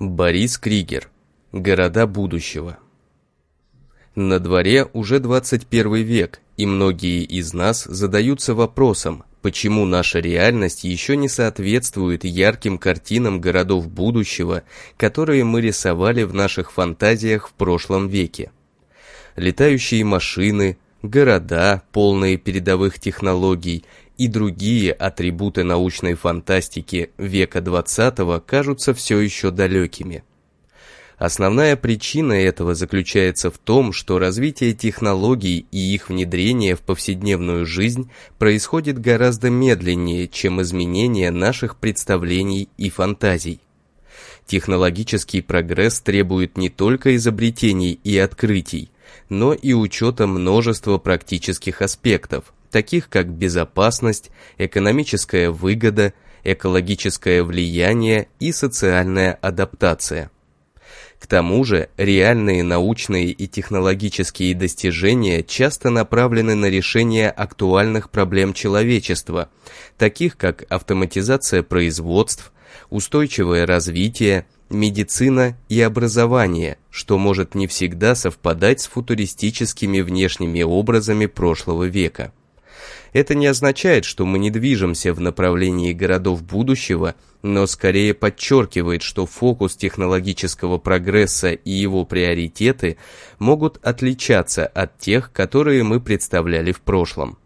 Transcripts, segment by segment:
Борис Кригер. Города будущего. На дворе уже 21 век, и многие из нас задаются вопросом, почему наша реальность еще не соответствует ярким картинам городов будущего, которые мы рисовали в наших фантазиях в прошлом веке. Летающие машины, города, полные передовых технологий и другие атрибуты научной фантастики века XX кажутся все еще далекими. Основная причина этого заключается в том, что развитие технологий и их внедрение в повседневную жизнь происходит гораздо медленнее, чем изменение наших представлений и фантазий. Технологический прогресс требует не только изобретений и открытий, но и учета множества практических аспектов, таких как безопасность, экономическая выгода, экологическое влияние и социальная адаптация. К тому же, реальные научные и технологические достижения часто направлены на решение актуальных проблем человечества, таких как автоматизация производств, устойчивое развитие, медицина и образование, что может не всегда совпадать с футуристическими внешними образами прошлого века. Это не означает, что мы не движемся в направлении городов будущего, но скорее подчеркивает, что фокус технологического прогресса и его приоритеты могут отличаться от тех, которые мы представляли в прошлом.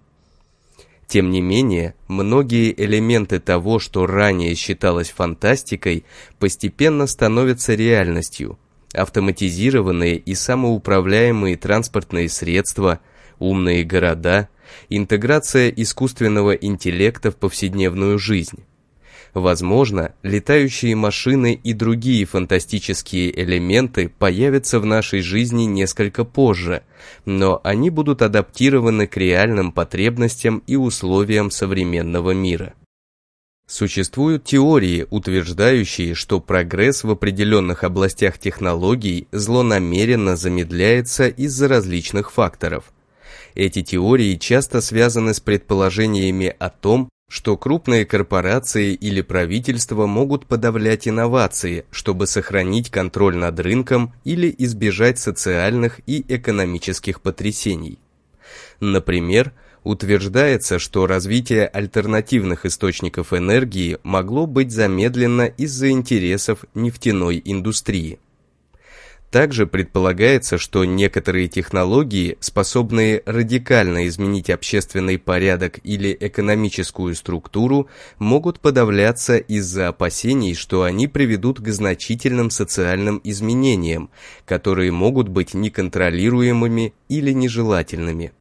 Тем не менее, многие элементы того, что ранее считалось фантастикой, постепенно становятся реальностью. Автоматизированные и самоуправляемые транспортные средства, умные города – интеграция искусственного интеллекта в повседневную жизнь. Возможно, летающие машины и другие фантастические элементы появятся в нашей жизни несколько позже, но они будут адаптированы к реальным потребностям и условиям современного мира. Существуют теории, утверждающие, что прогресс в определенных областях технологий злонамеренно замедляется из-за различных факторов – эти теории часто связаны с предположениями о том, что крупные корпорации или правительства могут подавлять инновации, чтобы сохранить контроль над рынком или избежать социальных и экономических потрясений. Например, утверждается, что развитие альтернативных источников энергии могло быть замедлено из-за интересов нефтяной индустрии. Также предполагается, что некоторые технологии, способные радикально изменить общественный порядок или экономическую структуру, могут подавляться из-за опасений, что они приведут к значительным социальным изменениям, которые могут быть неконтролируемыми или нежелательными.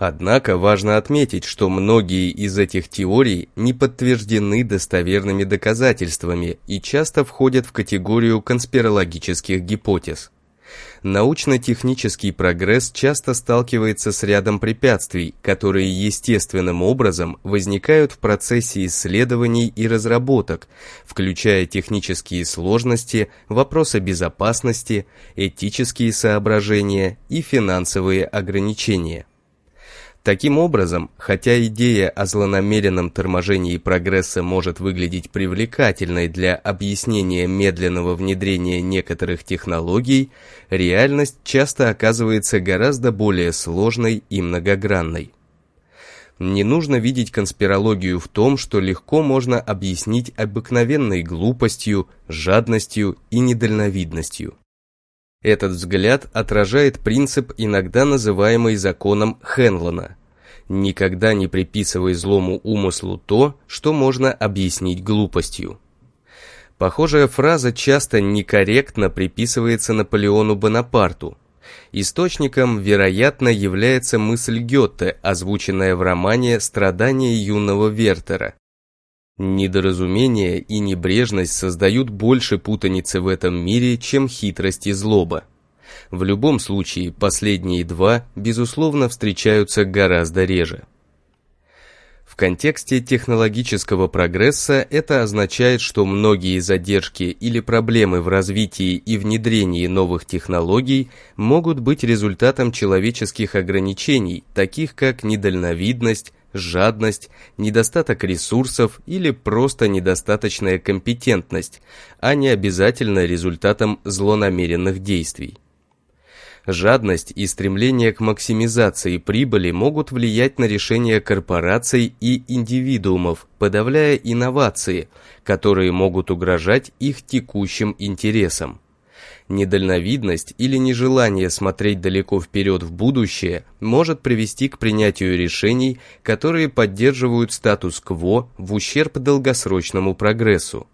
Однако важно отметить, что многие из этих теорий не подтверждены достоверными доказательствами и часто входят в категорию конспирологических гипотез. Научно-технический прогресс часто сталкивается с рядом препятствий, которые естественным образом возникают в процессе исследований и разработок, включая технические сложности, вопросы безопасности, этические соображения и финансовые ограничения. Таким образом, хотя идея о злонамеренном торможении прогресса может выглядеть привлекательной для объяснения медленного внедрения некоторых технологий, реальность часто оказывается гораздо более сложной и многогранной. Не нужно видеть конспирологию в том, что легко можно объяснить обыкновенной глупостью, жадностью и недальновидностью. Этот взгляд отражает принцип, иногда называемый законом Хенлона. Никогда не приписывай злому умыслу то, что можно объяснить глупостью. Похожая фраза часто некорректно приписывается Наполеону Бонапарту. Источником, вероятно, является мысль Гёте, озвученная в романе «Страдания юного Вертера», Недоразумение и небрежность создают больше путаницы в этом мире, чем хитрость и злоба. В любом случае, последние два, безусловно, встречаются гораздо реже. В контексте технологического прогресса это означает, что многие задержки или проблемы в развитии и внедрении новых технологий могут быть результатом человеческих ограничений, таких как недальновидность, жадность, недостаток ресурсов или просто недостаточная компетентность, а не обязательно результатом злонамеренных действий. Жадность и стремление к максимизации прибыли могут влиять на решения корпораций и индивидуумов, подавляя инновации, которые могут угрожать их текущим интересам. Недальновидность или нежелание смотреть далеко вперед в будущее может привести к принятию решений, которые поддерживают статус-кво в ущерб долгосрочному прогрессу.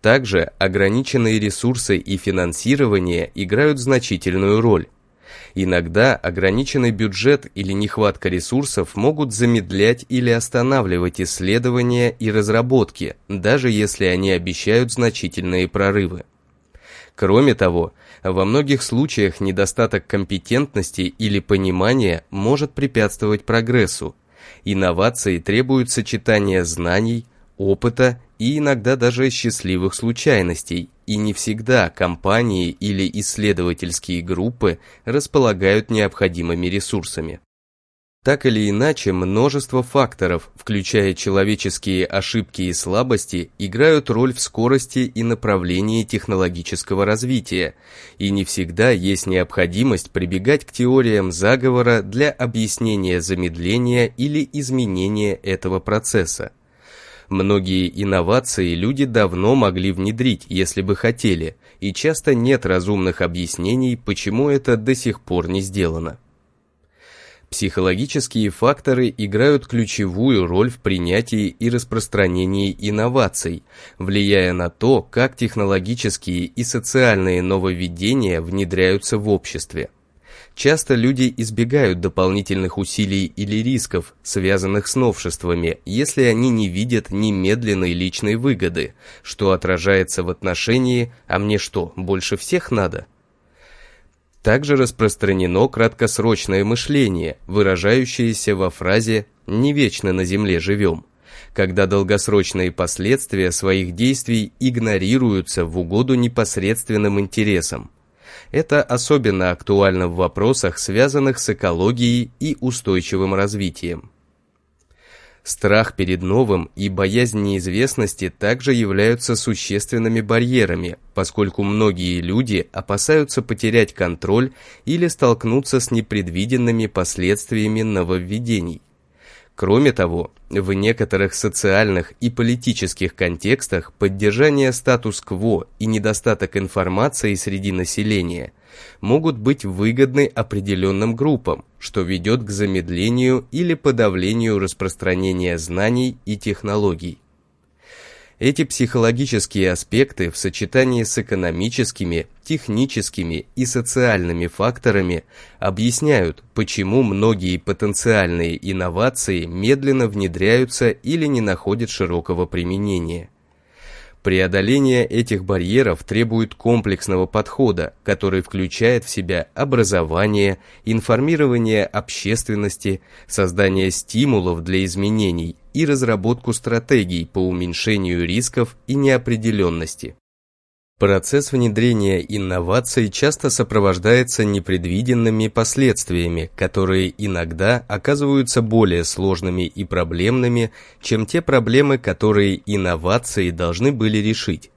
Также ограниченные ресурсы и финансирование играют значительную роль. Иногда ограниченный бюджет или нехватка ресурсов могут замедлять или останавливать исследования и разработки, даже если они обещают значительные прорывы. Кроме того, во многих случаях недостаток компетентности или понимания может препятствовать прогрессу. Инновации требуют сочетания знаний, опыта и иногда даже счастливых случайностей, и не всегда компании или исследовательские группы располагают необходимыми ресурсами. Так или иначе, множество факторов, включая человеческие ошибки и слабости, играют роль в скорости и направлении технологического развития, и не всегда есть необходимость прибегать к теориям заговора для объяснения замедления или изменения этого процесса. Многие инновации люди давно могли внедрить, если бы хотели, и часто нет разумных объяснений, почему это до сих пор не сделано. Психологические факторы играют ключевую роль в принятии и распространении инноваций, влияя на то, как технологические и социальные нововведения внедряются в обществе. Часто люди избегают дополнительных усилий или рисков, связанных с новшествами, если они не видят немедленной личной выгоды, что отражается в отношении «а мне что, больше всех надо?» Также распространено краткосрочное мышление, выражающееся во фразе «не вечно на земле живем», когда долгосрочные последствия своих действий игнорируются в угоду непосредственным интересам. Это особенно актуально в вопросах, связанных с экологией и устойчивым развитием. Страх перед новым и боязнь неизвестности также являются существенными барьерами, поскольку многие люди опасаются потерять контроль или столкнуться с непредвиденными последствиями нововведений. Кроме того, в некоторых социальных и политических контекстах поддержание статус-кво и недостаток информации среди населения могут быть выгодны определенным группам, что ведет к замедлению или подавлению распространения знаний и технологий. Эти психологические аспекты в сочетании с экономическими, техническими и социальными факторами объясняют, почему многие потенциальные инновации медленно внедряются или не находят широкого применения. Преодоление этих барьеров требует комплексного подхода, который включает в себя образование, информирование общественности, создание стимулов для изменений и разработку стратегий по уменьшению рисков и неопределенности. Процесс внедрения инноваций часто сопровождается непредвиденными последствиями, которые иногда оказываются более сложными и проблемными, чем те проблемы, которые инновации должны были решить.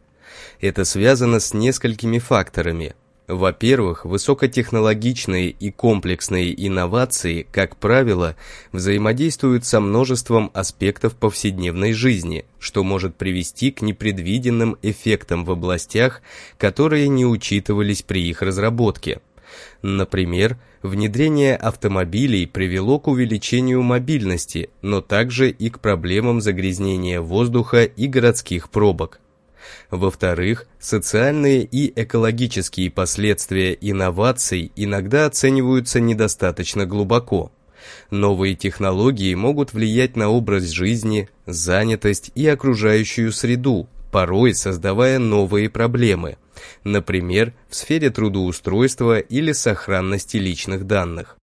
Это связано с несколькими факторами, во-первых, высокотехнологичные и комплексные инновации, как правило, взаимодействуют со множеством аспектов повседневной жизни, что может привести к непредвиденным эффектам в областях, которые не учитывались при их разработке. Например, внедрение автомобилей привело к увеличению мобильности, но также и к проблемам загрязнения воздуха и городских пробок. Во-вторых, социальные и экологические последствия инноваций иногда оцениваются недостаточно глубоко. Новые технологии могут влиять на образ жизни, занятость и окружающую среду, порой создавая новые проблемы, например, в сфере трудоустройства или сохранности личных данных.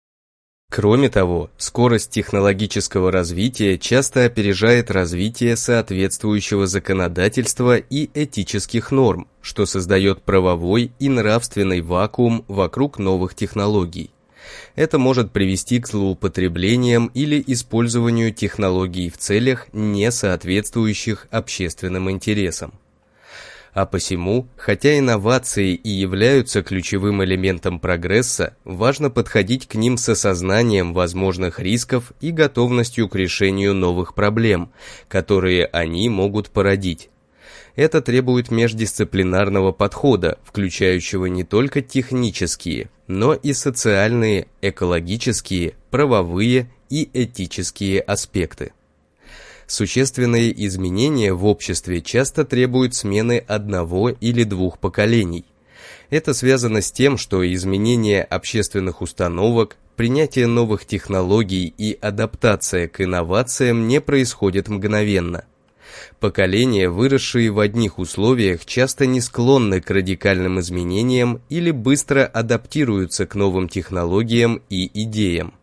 Кроме того, скорость технологического развития часто опережает развитие соответствующего законодательства и этических норм, что создает правовой и нравственный вакуум вокруг новых технологий. Это может привести к злоупотреблениям или использованию технологий в целях, не соответствующих общественным интересам. А посему, хотя инновации и являются ключевым элементом прогресса, важно подходить к ним с осознанием возможных рисков и готовностью к решению новых проблем, которые они могут породить. Это требует междисциплинарного подхода, включающего не только технические, но и социальные, экологические, правовые и этические аспекты. Существенные изменения в обществе часто требуют смены одного или двух поколений. Это связано с тем, что изменение общественных установок, принятие новых технологий и адаптация к инновациям не происходит мгновенно. Поколения, выросшие в одних условиях, часто не склонны к радикальным изменениям или быстро адаптируются к новым технологиям и идеям.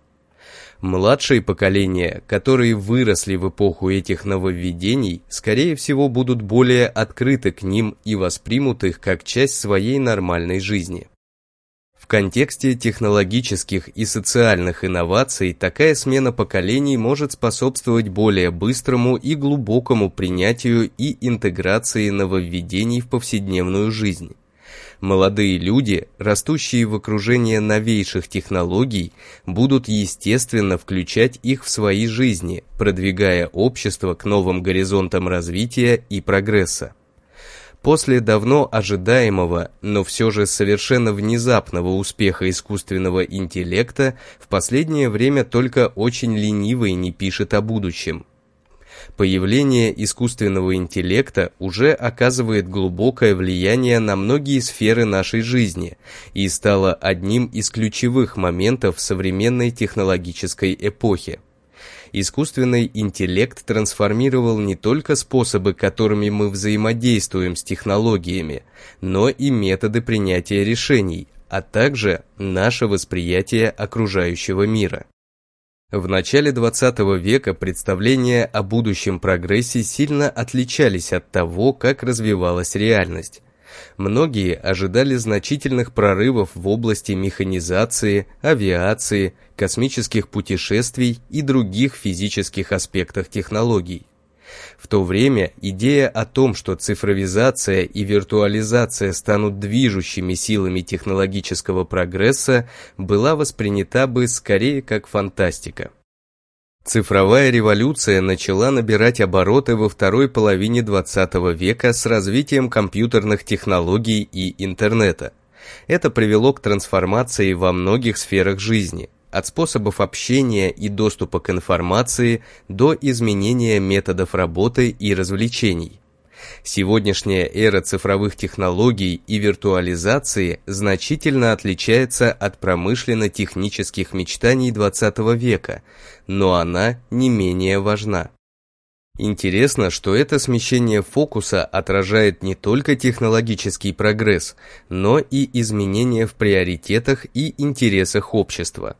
Младшие поколения, которые выросли в эпоху этих нововведений, скорее всего будут более открыты к ним и воспримут их как часть своей нормальной жизни. В контексте технологических и социальных инноваций такая смена поколений может способствовать более быстрому и глубокому принятию и интеграции нововведений в повседневную жизнь. Молодые люди, растущие в окружении новейших технологий, будут естественно включать их в свои жизни, продвигая общество к новым горизонтам развития и прогресса. После давно ожидаемого, но все же совершенно внезапного успеха искусственного интеллекта, в последнее время только очень ленивый не пишет о будущем. Появление искусственного интеллекта уже оказывает глубокое влияние на многие сферы нашей жизни и стало одним из ключевых моментов современной технологической эпохи. Искусственный интеллект трансформировал не только способы, которыми мы взаимодействуем с технологиями, но и методы принятия решений, а также наше восприятие окружающего мира. В начале 20 века представления о будущем прогрессе сильно отличались от того, как развивалась реальность. Многие ожидали значительных прорывов в области механизации, авиации, космических путешествий и других физических аспектах технологий. В то время идея о том, что цифровизация и виртуализация станут движущими силами технологического прогресса, была воспринята бы скорее как фантастика. Цифровая революция начала набирать обороты во второй половине XX века с развитием компьютерных технологий и интернета. Это привело к трансформации во многих сферах жизни – от способов общения и доступа к информации до изменения методов работы и развлечений. Сегодняшняя эра цифровых технологий и виртуализации значительно отличается от промышленно-технических мечтаний XX века, но она не менее важна. Интересно, что это смещение фокуса отражает не только технологический прогресс, но и изменения в приоритетах и интересах общества.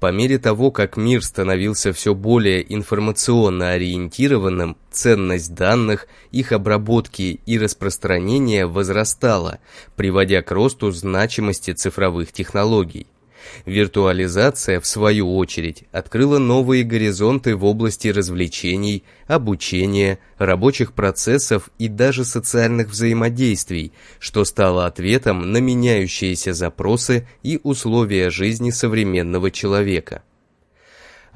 По мере того, как мир становился все более информационно ориентированным, ценность данных, их обработки и распространения возрастала, приводя к росту значимости цифровых технологий. Виртуализация, в свою очередь, открыла новые горизонты в области развлечений, обучения, рабочих процессов и даже социальных взаимодействий, что стало ответом на меняющиеся запросы и условия жизни современного человека.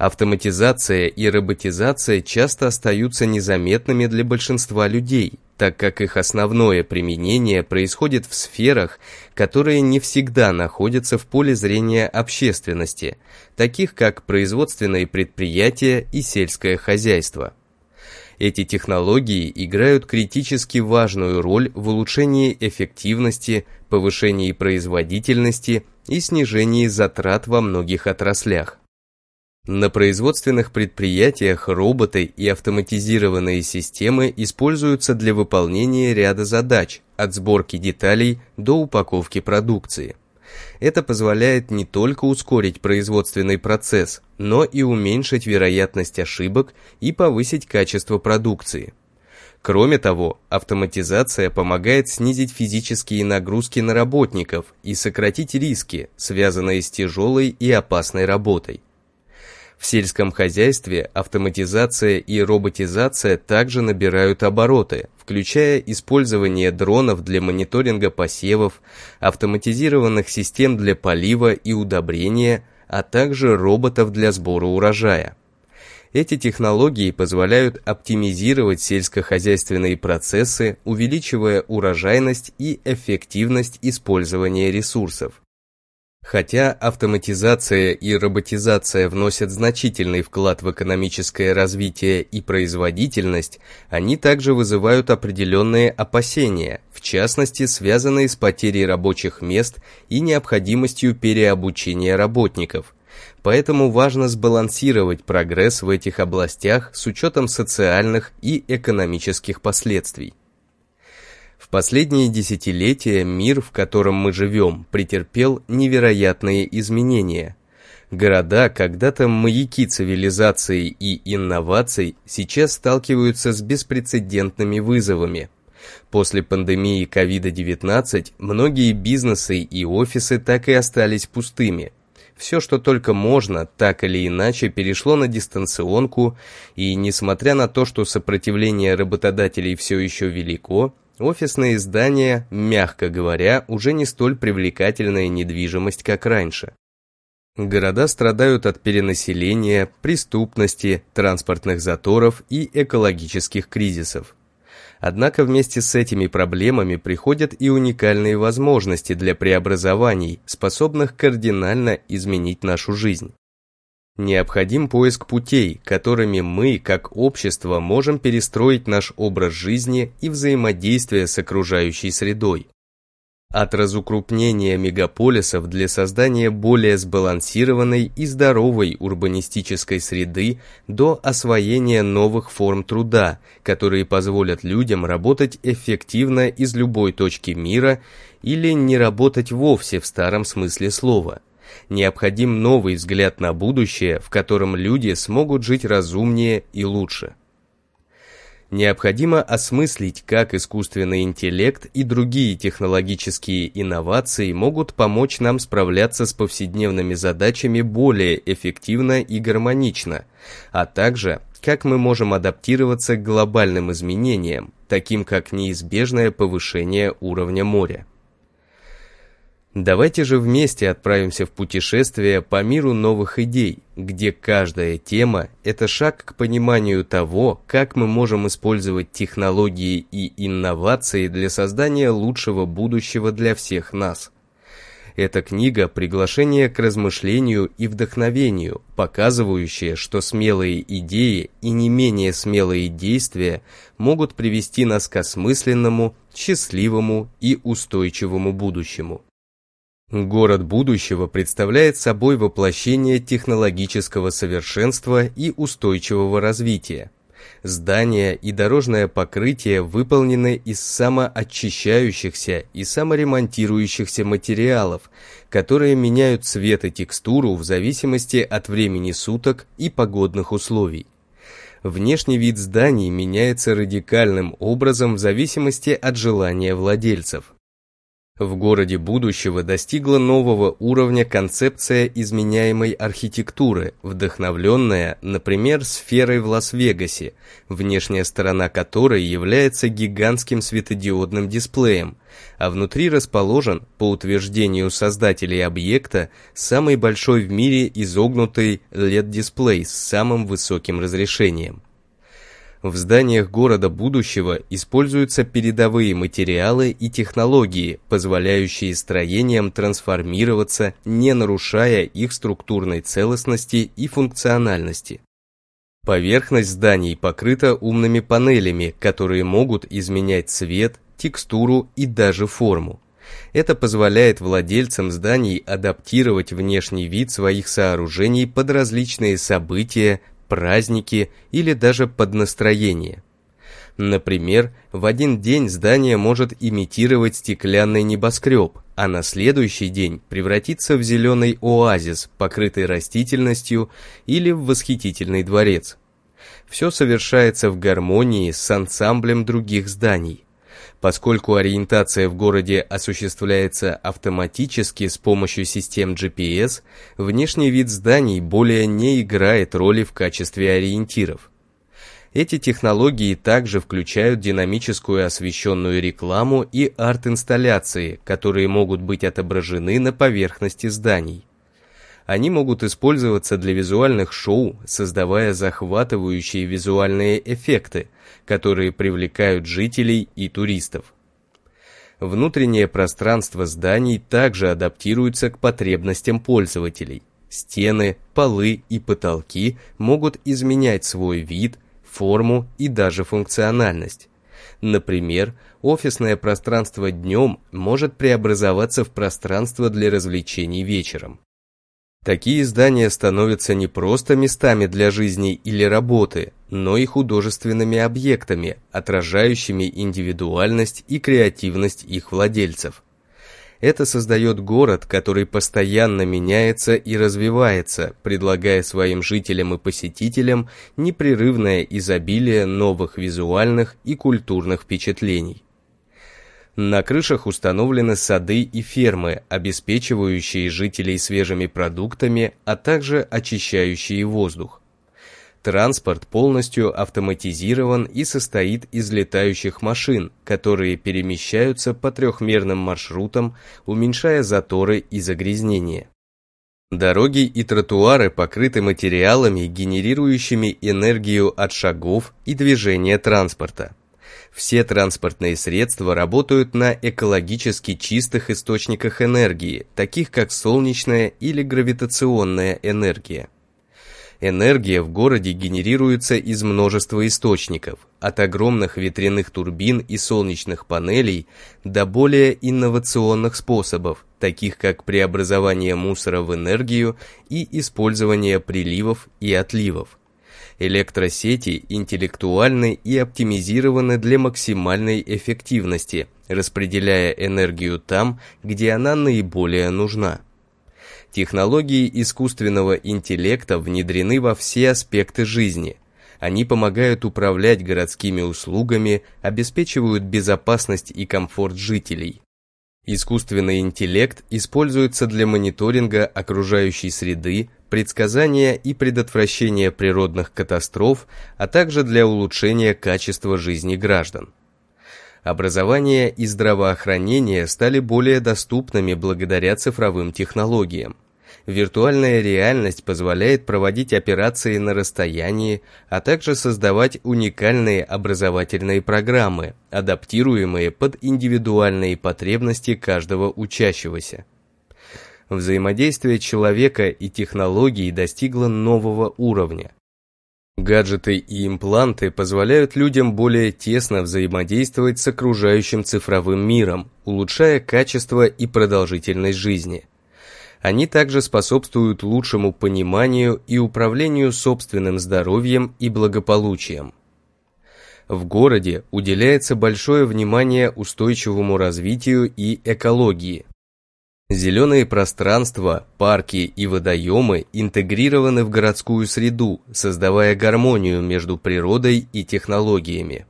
Автоматизация и роботизация часто остаются незаметными для большинства людей, так как их основное применение происходит в сферах, которые не всегда находятся в поле зрения общественности, таких как производственные предприятия и сельское хозяйство. Эти технологии играют критически важную роль в улучшении эффективности, повышении производительности и снижении затрат во многих отраслях. На производственных предприятиях роботы и автоматизированные системы используются для выполнения ряда задач, от сборки деталей до упаковки продукции. Это позволяет не только ускорить производственный процесс, но и уменьшить вероятность ошибок и повысить качество продукции. Кроме того, автоматизация помогает снизить физические нагрузки на работников и сократить риски, связанные с тяжелой и опасной работой. В сельском хозяйстве автоматизация и роботизация также набирают обороты, включая использование дронов для мониторинга посевов, автоматизированных систем для полива и удобрения, а также роботов для сбора урожая. Эти технологии позволяют оптимизировать сельскохозяйственные процессы, увеличивая урожайность и эффективность использования ресурсов. Хотя автоматизация и роботизация вносят значительный вклад в экономическое развитие и производительность, они также вызывают определенные опасения, в частности связанные с потерей рабочих мест и необходимостью переобучения работников – Поэтому важно сбалансировать прогресс в этих областях с учетом социальных и экономических последствий. Последние десятилетия мир, в котором мы живем, претерпел невероятные изменения. Города, когда-то маяки цивилизации и инноваций, сейчас сталкиваются с беспрецедентными вызовами. После пандемии COVID-19 многие бизнесы и офисы так и остались пустыми – все, что только можно, так или иначе перешло на дистанционку, и несмотря на то, что сопротивление работодателей все еще велико, офисные здания, мягко говоря, уже не столь привлекательная недвижимость, как раньше. Города страдают от перенаселения, преступности, транспортных заторов и экологических кризисов. Однако вместе с этими проблемами приходят и уникальные возможности для преобразований, способных кардинально изменить нашу жизнь. Необходим поиск путей, которыми мы, как общество, можем перестроить наш образ жизни и взаимодействие с окружающей средой. От разукрупнения мегаполисов для создания более сбалансированной и здоровой урбанистической среды до освоения новых форм труда, которые позволят людям работать эффективно из любой точки мира или не работать вовсе в старом смысле слова. Необходим новый взгляд на будущее, в котором люди смогут жить разумнее и лучше необходимо осмыслить, как искусственный интеллект и другие технологические инновации могут помочь нам справляться с повседневными задачами более эффективно и гармонично, а также как мы можем адаптироваться к глобальным изменениям, таким как неизбежное повышение уровня моря. Давайте же вместе отправимся в путешествие по миру новых идей, где каждая тема – это шаг к пониманию того, как мы можем использовать технологии и инновации для создания лучшего будущего для всех нас. Эта книга – приглашение к размышлению и вдохновению, показывающее, что смелые идеи и не менее смелые действия могут привести нас к осмысленному, счастливому и устойчивому будущему. Город будущего представляет собой воплощение технологического совершенства и устойчивого развития. Здания и дорожное покрытие выполнены из самоочищающихся и саморемонтирующихся материалов, которые меняют цвет и текстуру в зависимости от времени суток и погодных условий. Внешний вид зданий меняется радикальным образом в зависимости от желания владельцев. В городе будущего достигла нового уровня концепция изменяемой архитектуры, вдохновленная, например, сферой в Лас-Вегасе, внешняя сторона которой является гигантским светодиодным дисплеем, а внутри расположен, по утверждению создателей объекта, самый большой в мире изогнутый LED-дисплей с самым высоким разрешением. В зданиях города будущего используются передовые материалы и технологии, позволяющие строениям трансформироваться, не нарушая их структурной целостности и функциональности. Поверхность зданий покрыта умными панелями, которые могут изменять цвет, текстуру и даже форму. Это позволяет владельцам зданий адаптировать внешний вид своих сооружений под различные события, праздники или даже под настроение. Например, в один день здание может имитировать стеклянный небоскреб, а на следующий день превратиться в зеленый оазис, покрытый растительностью, или в восхитительный дворец. все совершается в гармонии с ансамблем других зданий. Поскольку ориентация в городе осуществляется автоматически с помощью систем GPS, внешний вид зданий более не играет роли в качестве ориентиров. Эти технологии также включают динамическую освещенную рекламу и арт-инсталляции, которые могут быть отображены на поверхности зданий. Они могут использоваться для визуальных шоу, создавая захватывающие визуальные эффекты, которые привлекают жителей и туристов. Внутреннее пространство зданий также адаптируется к потребностям пользователей. Стены, полы и потолки могут изменять свой вид, форму и даже функциональность. Например, офисное пространство днем может преобразоваться в пространство для развлечений вечером. Такие здания становятся не просто местами для жизни или работы, но и художественными объектами, отражающими индивидуальность и креативность их владельцев. Это создает город, который постоянно меняется и развивается, предлагая своим жителям и посетителям непрерывное изобилие новых визуальных и культурных впечатлений. На крышах установлены сады и фермы, обеспечивающие жителей свежими продуктами, а также очищающие воздух. Транспорт полностью автоматизирован и состоит из летающих машин, которые перемещаются по трехмерным маршрутам, уменьшая заторы и загрязнения. Дороги и тротуары покрыты материалами, генерирующими энергию от шагов и движения транспорта. Все транспортные средства работают на экологически чистых источниках энергии, таких как солнечная или гравитационная энергия. Энергия в городе генерируется из множества источников, от огромных ветряных турбин и солнечных панелей до более инновационных способов, таких как преобразование мусора в энергию и использование приливов и отливов. Электросети интеллектуальны и оптимизированы для максимальной эффективности, распределяя энергию там, где она наиболее нужна. Технологии искусственного интеллекта внедрены во все аспекты жизни. Они помогают управлять городскими услугами, обеспечивают безопасность и комфорт жителей. Искусственный интеллект используется для мониторинга окружающей среды, предсказания и предотвращения природных катастроф, а также для улучшения качества жизни граждан образование и здравоохранение стали более доступными благодаря цифровым технологиям. Виртуальная реальность позволяет проводить операции на расстоянии, а также создавать уникальные образовательные программы, адаптируемые под индивидуальные потребности каждого учащегося. Взаимодействие человека и технологий достигло нового уровня. Гаджеты и импланты позволяют людям более тесно взаимодействовать с окружающим цифровым миром, улучшая качество и продолжительность жизни. Они также способствуют лучшему пониманию и управлению собственным здоровьем и благополучием. В городе уделяется большое внимание устойчивому развитию и экологии. Зеленые пространства, парки и водоемы интегрированы в городскую среду, создавая гармонию между природой и технологиями.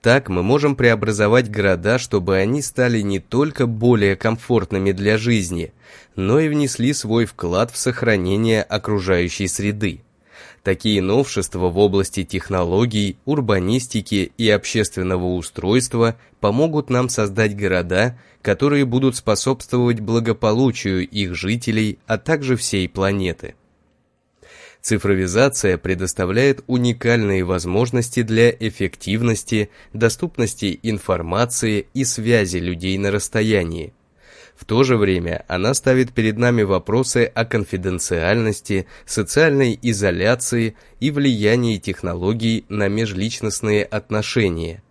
Так мы можем преобразовать города, чтобы они стали не только более комфортными для жизни, но и внесли свой вклад в сохранение окружающей среды. Такие новшества в области технологий, урбанистики и общественного устройства помогут нам создать города, которые будут способствовать благополучию их жителей, а также всей планеты. Цифровизация предоставляет уникальные возможности для эффективности, доступности информации и связи людей на расстоянии. В то же время она ставит перед нами вопросы о конфиденциальности, социальной изоляции и влиянии технологий на межличностные отношения.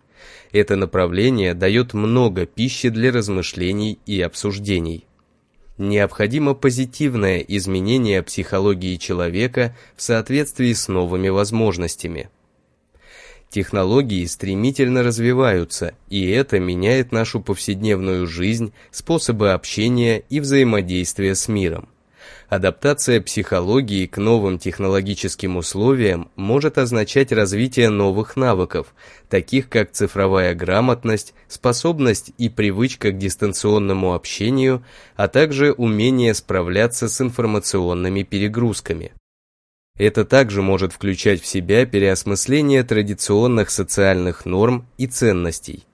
Это направление дает много пищи для размышлений и обсуждений необходимо позитивное изменение психологии человека в соответствии с новыми возможностями. Технологии стремительно развиваются, и это меняет нашу повседневную жизнь, способы общения и взаимодействия с миром. Адаптация психологии к новым технологическим условиям может означать развитие новых навыков, таких как цифровая грамотность, способность и привычка к дистанционному общению, а также умение справляться с информационными перегрузками. Это также может включать в себя переосмысление традиционных социальных норм и ценностей.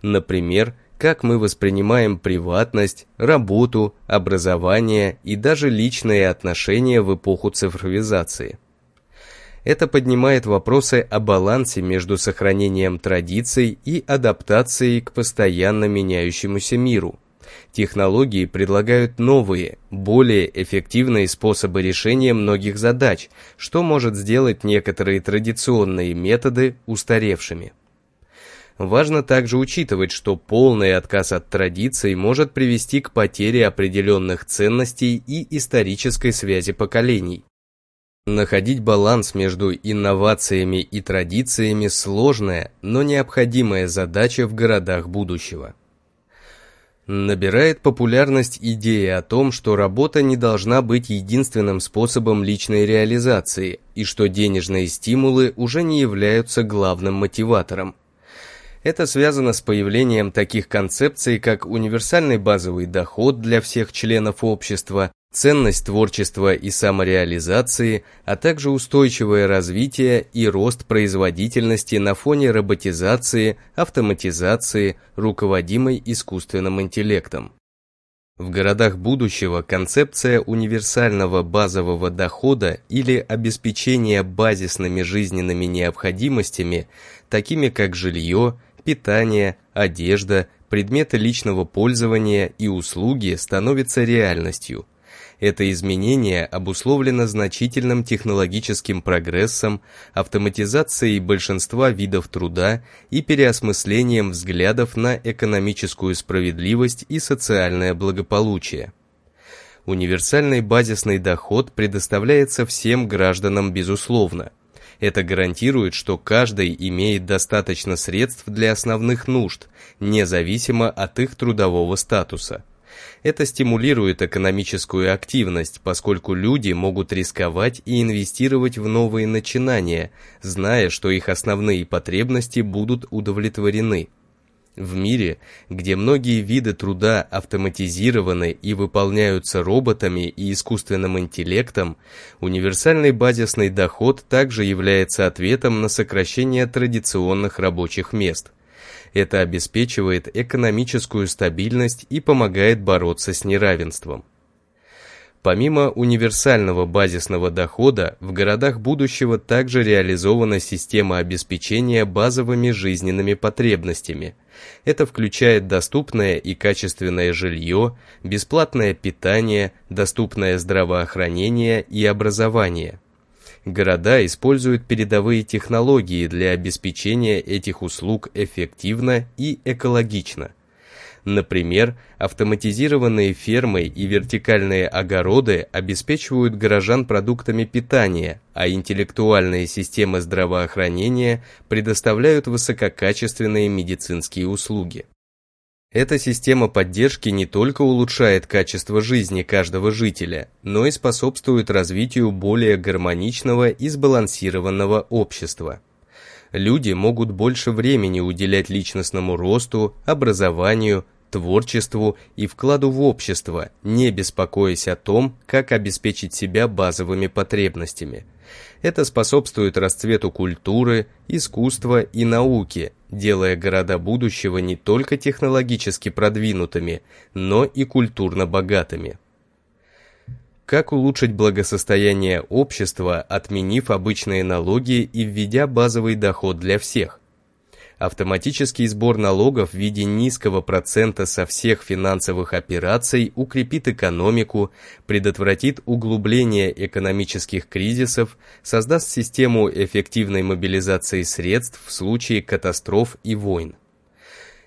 Например, как мы воспринимаем приватность, работу, образование и даже личные отношения в эпоху цифровизации. Это поднимает вопросы о балансе между сохранением традиций и адаптацией к постоянно меняющемуся миру. Технологии предлагают новые, более эффективные способы решения многих задач, что может сделать некоторые традиционные методы устаревшими. Важно также учитывать, что полный отказ от традиций может привести к потере определенных ценностей и исторической связи поколений. Находить баланс между инновациями и традициями сложная, но необходимая задача в городах будущего. Набирает популярность идея о том, что работа не должна быть единственным способом личной реализации и что денежные стимулы уже не являются главным мотиватором. Это связано с появлением таких концепций, как универсальный базовый доход для всех членов общества, ценность творчества и самореализации, а также устойчивое развитие и рост производительности на фоне роботизации, автоматизации, руководимой искусственным интеллектом. В городах будущего концепция универсального базового дохода или обеспечения базисными жизненными необходимостями, такими как жилье, питание, одежда, предметы личного пользования и услуги становятся реальностью. Это изменение обусловлено значительным технологическим прогрессом, автоматизацией большинства видов труда и переосмыслением взглядов на экономическую справедливость и социальное благополучие. Универсальный базисный доход предоставляется всем гражданам безусловно – это гарантирует, что каждый имеет достаточно средств для основных нужд, независимо от их трудового статуса. Это стимулирует экономическую активность, поскольку люди могут рисковать и инвестировать в новые начинания, зная, что их основные потребности будут удовлетворены. В мире, где многие виды труда автоматизированы и выполняются роботами и искусственным интеллектом, универсальный базисный доход также является ответом на сокращение традиционных рабочих мест. Это обеспечивает экономическую стабильность и помогает бороться с неравенством. Помимо универсального базисного дохода, в городах будущего также реализована система обеспечения базовыми жизненными потребностями. Это включает доступное и качественное жилье, бесплатное питание, доступное здравоохранение и образование. Города используют передовые технологии для обеспечения этих услуг эффективно и экологично – Например, автоматизированные фермы и вертикальные огороды обеспечивают горожан продуктами питания, а интеллектуальные системы здравоохранения предоставляют высококачественные медицинские услуги. Эта система поддержки не только улучшает качество жизни каждого жителя, но и способствует развитию более гармоничного и сбалансированного общества люди могут больше времени уделять личностному росту, образованию, творчеству и вкладу в общество, не беспокоясь о том, как обеспечить себя базовыми потребностями. Это способствует расцвету культуры, искусства и науки, делая города будущего не только технологически продвинутыми, но и культурно богатыми. Как улучшить благосостояние общества, отменив обычные налоги и введя базовый доход для всех? Автоматический сбор налогов в виде низкого процента со всех финансовых операций укрепит экономику, предотвратит углубление экономических кризисов, создаст систему эффективной мобилизации средств в случае катастроф и войн.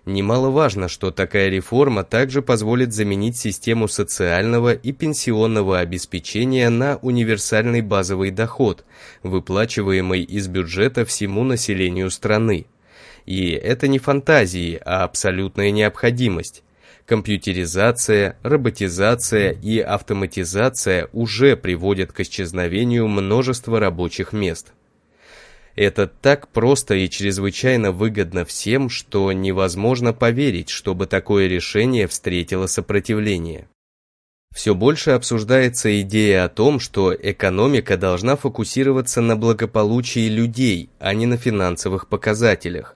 Немаловажно, что такая реформа также позволит заменить систему социального и пенсионного обеспечения на универсальный базовый доход, выплачиваемый из бюджета всему населению страны. И это не фантазии, а абсолютная необходимость. Компьютеризация, роботизация и автоматизация уже приводят к исчезновению множества рабочих мест. Это так просто и чрезвычайно выгодно всем, что невозможно поверить, чтобы такое решение встретило сопротивление. Все больше обсуждается идея о том, что экономика должна фокусироваться на благополучии людей, а не на финансовых показателях.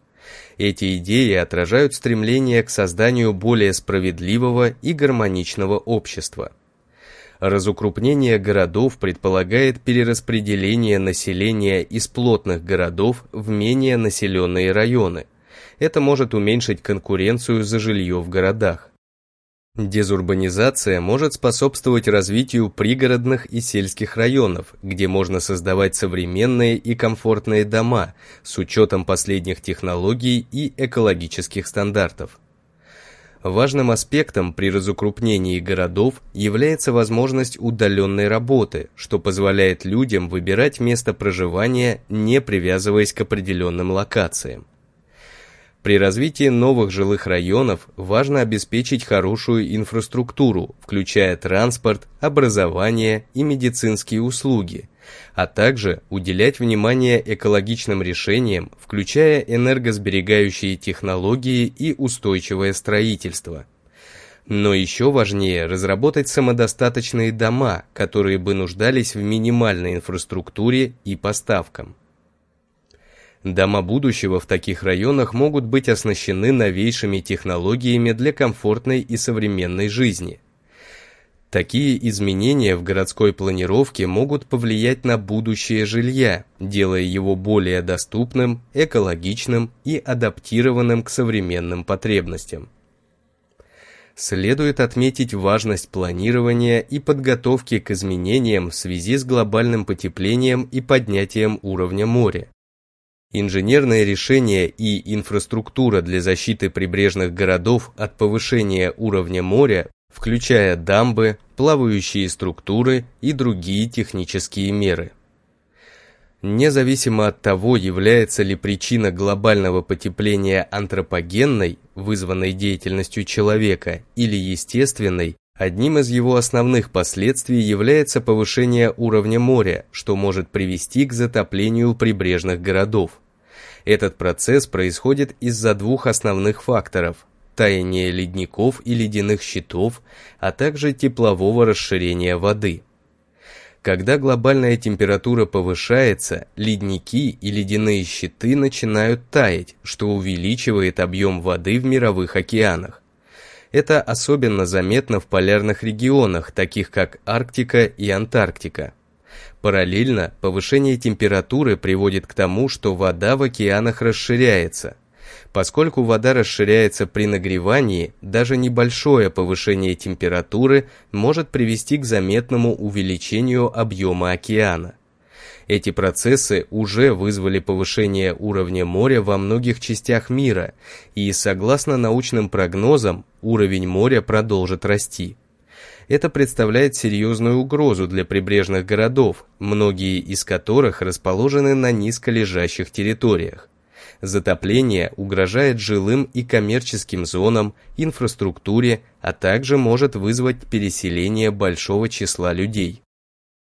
Эти идеи отражают стремление к созданию более справедливого и гармоничного общества. Разукрупнение городов предполагает перераспределение населения из плотных городов в менее населенные районы. Это может уменьшить конкуренцию за жилье в городах. Дезурбанизация может способствовать развитию пригородных и сельских районов, где можно создавать современные и комфортные дома с учетом последних технологий и экологических стандартов. Важным аспектом при разукрупнении городов является возможность удаленной работы, что позволяет людям выбирать место проживания, не привязываясь к определенным локациям. При развитии новых жилых районов важно обеспечить хорошую инфраструктуру, включая транспорт, образование и медицинские услуги, а также уделять внимание экологичным решениям, включая энергосберегающие технологии и устойчивое строительство. Но еще важнее разработать самодостаточные дома, которые бы нуждались в минимальной инфраструктуре и поставкам. Дома будущего в таких районах могут быть оснащены новейшими технологиями для комфортной и современной жизни. Такие изменения в городской планировке могут повлиять на будущее жилья, делая его более доступным, экологичным и адаптированным к современным потребностям. Следует отметить важность планирования и подготовки к изменениям в связи с глобальным потеплением и поднятием уровня моря. Инженерные решения и инфраструктура для защиты прибрежных городов от повышения уровня моря, включая дамбы, плавающие структуры и другие технические меры. Независимо от того, является ли причина глобального потепления антропогенной, вызванной деятельностью человека, или естественной, одним из его основных последствий является повышение уровня моря, что может привести к затоплению прибрежных городов. Этот процесс происходит из-за двух основных факторов – таяния ледников и ледяных щитов, а также теплового расширения воды. Когда глобальная температура повышается, ледники и ледяные щиты начинают таять, что увеличивает объем воды в мировых океанах. Это особенно заметно в полярных регионах, таких как Арктика и Антарктика. Параллельно повышение температуры приводит к тому, что вода в океанах расширяется. Поскольку вода расширяется при нагревании, даже небольшое повышение температуры может привести к заметному увеличению объема океана. Эти процессы уже вызвали повышение уровня моря во многих частях мира, и, согласно научным прогнозам, уровень моря продолжит расти это представляет серьезную угрозу для прибрежных городов, многие из которых расположены на низколежащих территориях. Затопление угрожает жилым и коммерческим зонам, инфраструктуре, а также может вызвать переселение большого числа людей.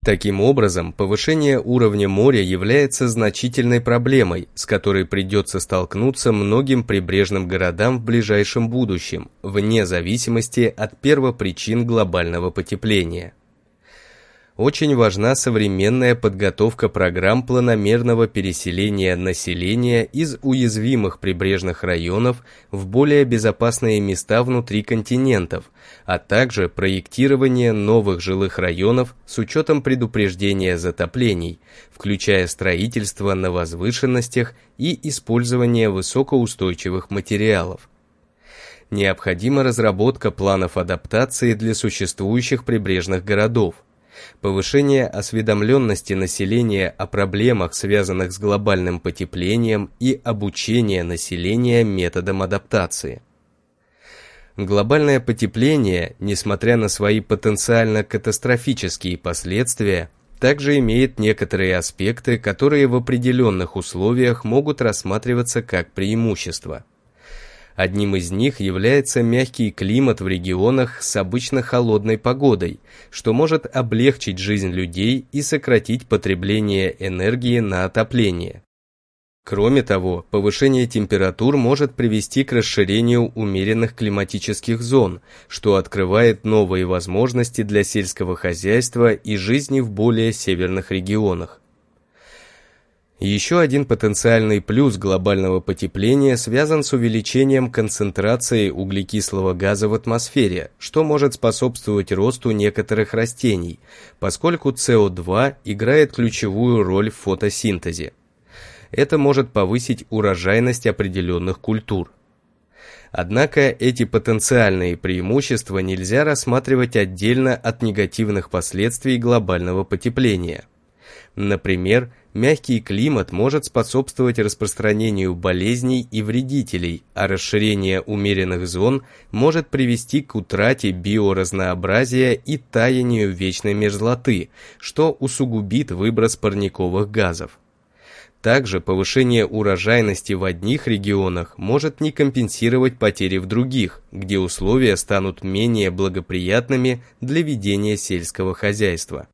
Таким образом, повышение уровня моря является значительной проблемой, с которой придется столкнуться многим прибрежным городам в ближайшем будущем, вне зависимости от первопричин глобального потепления очень важна современная подготовка программ планомерного переселения населения из уязвимых прибрежных районов в более безопасные места внутри континентов, а также проектирование новых жилых районов с учетом предупреждения затоплений, включая строительство на возвышенностях и использование высокоустойчивых материалов. Необходима разработка планов адаптации для существующих прибрежных городов, повышение осведомленности населения о проблемах, связанных с глобальным потеплением и обучение населения методам адаптации. Глобальное потепление, несмотря на свои потенциально катастрофические последствия, также имеет некоторые аспекты, которые в определенных условиях могут рассматриваться как преимущества. Одним из них является мягкий климат в регионах с обычно холодной погодой, что может облегчить жизнь людей и сократить потребление энергии на отопление. Кроме того, повышение температур может привести к расширению умеренных климатических зон, что открывает новые возможности для сельского хозяйства и жизни в более северных регионах. Еще один потенциальный плюс глобального потепления связан с увеличением концентрации углекислого газа в атмосфере, что может способствовать росту некоторых растений, поскольку СО2 играет ключевую роль в фотосинтезе. Это может повысить урожайность определенных культур. Однако эти потенциальные преимущества нельзя рассматривать отдельно от негативных последствий глобального потепления. Например, Мягкий климат может способствовать распространению болезней и вредителей, а расширение умеренных зон может привести к утрате биоразнообразия и таянию вечной мерзлоты, что усугубит выброс парниковых газов. Также повышение урожайности в одних регионах может не компенсировать потери в других, где условия станут менее благоприятными для ведения сельского хозяйства.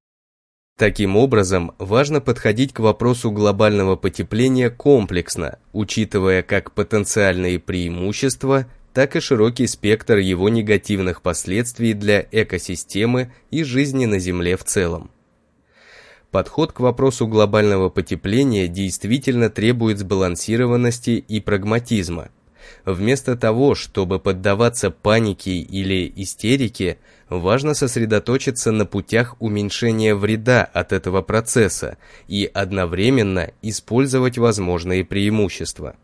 Таким образом, важно подходить к вопросу глобального потепления комплексно, учитывая как потенциальные преимущества, так и широкий спектр его негативных последствий для экосистемы и жизни на Земле в целом. Подход к вопросу глобального потепления действительно требует сбалансированности и прагматизма. Вместо того, чтобы поддаваться панике или истерике, важно сосредоточиться на путях уменьшения вреда от этого процесса и одновременно использовать возможные преимущества.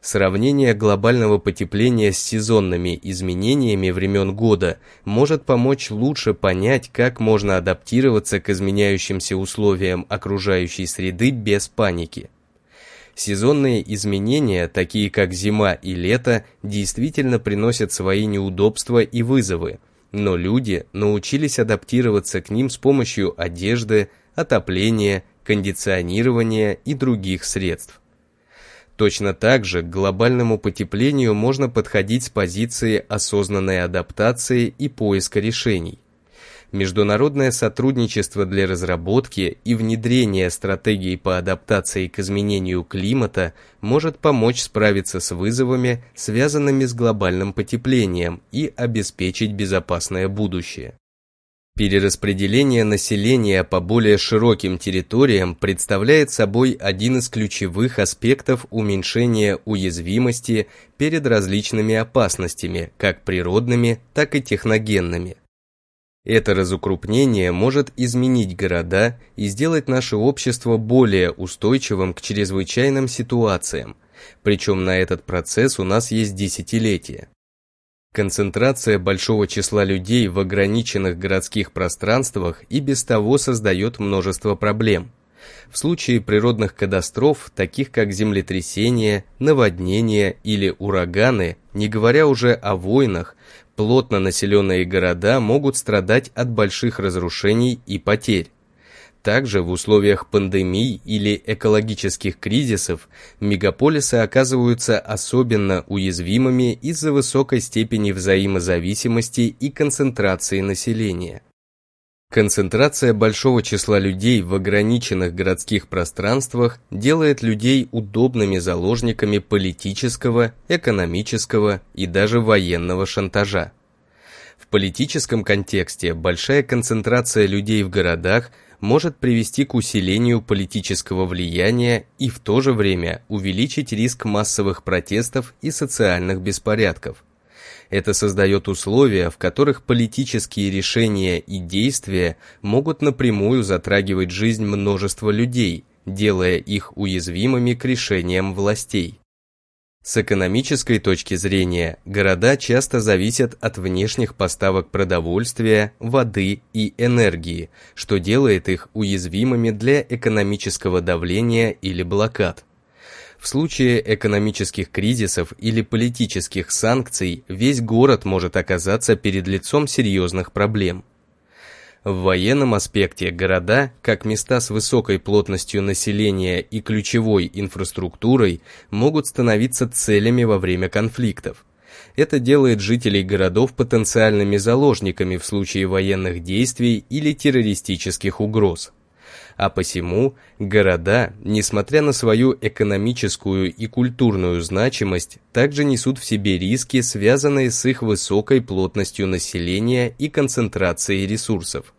Сравнение глобального потепления с сезонными изменениями времен года может помочь лучше понять, как можно адаптироваться к изменяющимся условиям окружающей среды без паники. Сезонные изменения, такие как зима и лето, действительно приносят свои неудобства и вызовы, но люди научились адаптироваться к ним с помощью одежды, отопления, кондиционирования и других средств. Точно так же к глобальному потеплению можно подходить с позиции осознанной адаптации и поиска решений международное сотрудничество для разработки и внедрения стратегий по адаптации к изменению климата может помочь справиться с вызовами, связанными с глобальным потеплением и обеспечить безопасное будущее. Перераспределение населения по более широким территориям представляет собой один из ключевых аспектов уменьшения уязвимости перед различными опасностями, как природными, так и техногенными. Это разукрупнение может изменить города и сделать наше общество более устойчивым к чрезвычайным ситуациям, причем на этот процесс у нас есть десятилетия. Концентрация большого числа людей в ограниченных городских пространствах и без того создает множество проблем. В случае природных катастроф, таких как землетрясения, наводнения или ураганы, не говоря уже о войнах, плотно населенные города могут страдать от больших разрушений и потерь. Также в условиях пандемий или экологических кризисов мегаполисы оказываются особенно уязвимыми из-за высокой степени взаимозависимости и концентрации населения. Концентрация большого числа людей в ограниченных городских пространствах делает людей удобными заложниками политического, экономического и даже военного шантажа. В политическом контексте большая концентрация людей в городах может привести к усилению политического влияния и в то же время увеличить риск массовых протестов и социальных беспорядков – это создает условия, в которых политические решения и действия могут напрямую затрагивать жизнь множества людей, делая их уязвимыми к решениям властей. С экономической точки зрения, города часто зависят от внешних поставок продовольствия, воды и энергии, что делает их уязвимыми для экономического давления или блокад. В случае экономических кризисов или политических санкций весь город может оказаться перед лицом серьезных проблем. В военном аспекте города, как места с высокой плотностью населения и ключевой инфраструктурой, могут становиться целями во время конфликтов. Это делает жителей городов потенциальными заложниками в случае военных действий или террористических угроз. А посему города, несмотря на свою экономическую и культурную значимость, также несут в себе риски, связанные с их высокой плотностью населения и концентрацией ресурсов.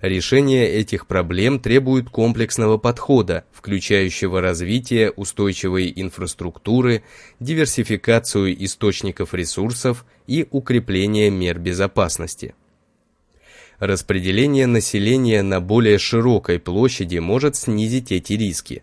Решение этих проблем требует комплексного подхода, включающего развитие устойчивой инфраструктуры, диверсификацию источников ресурсов и укрепление мер безопасности. Распределение населения на более широкой площади может снизить эти риски.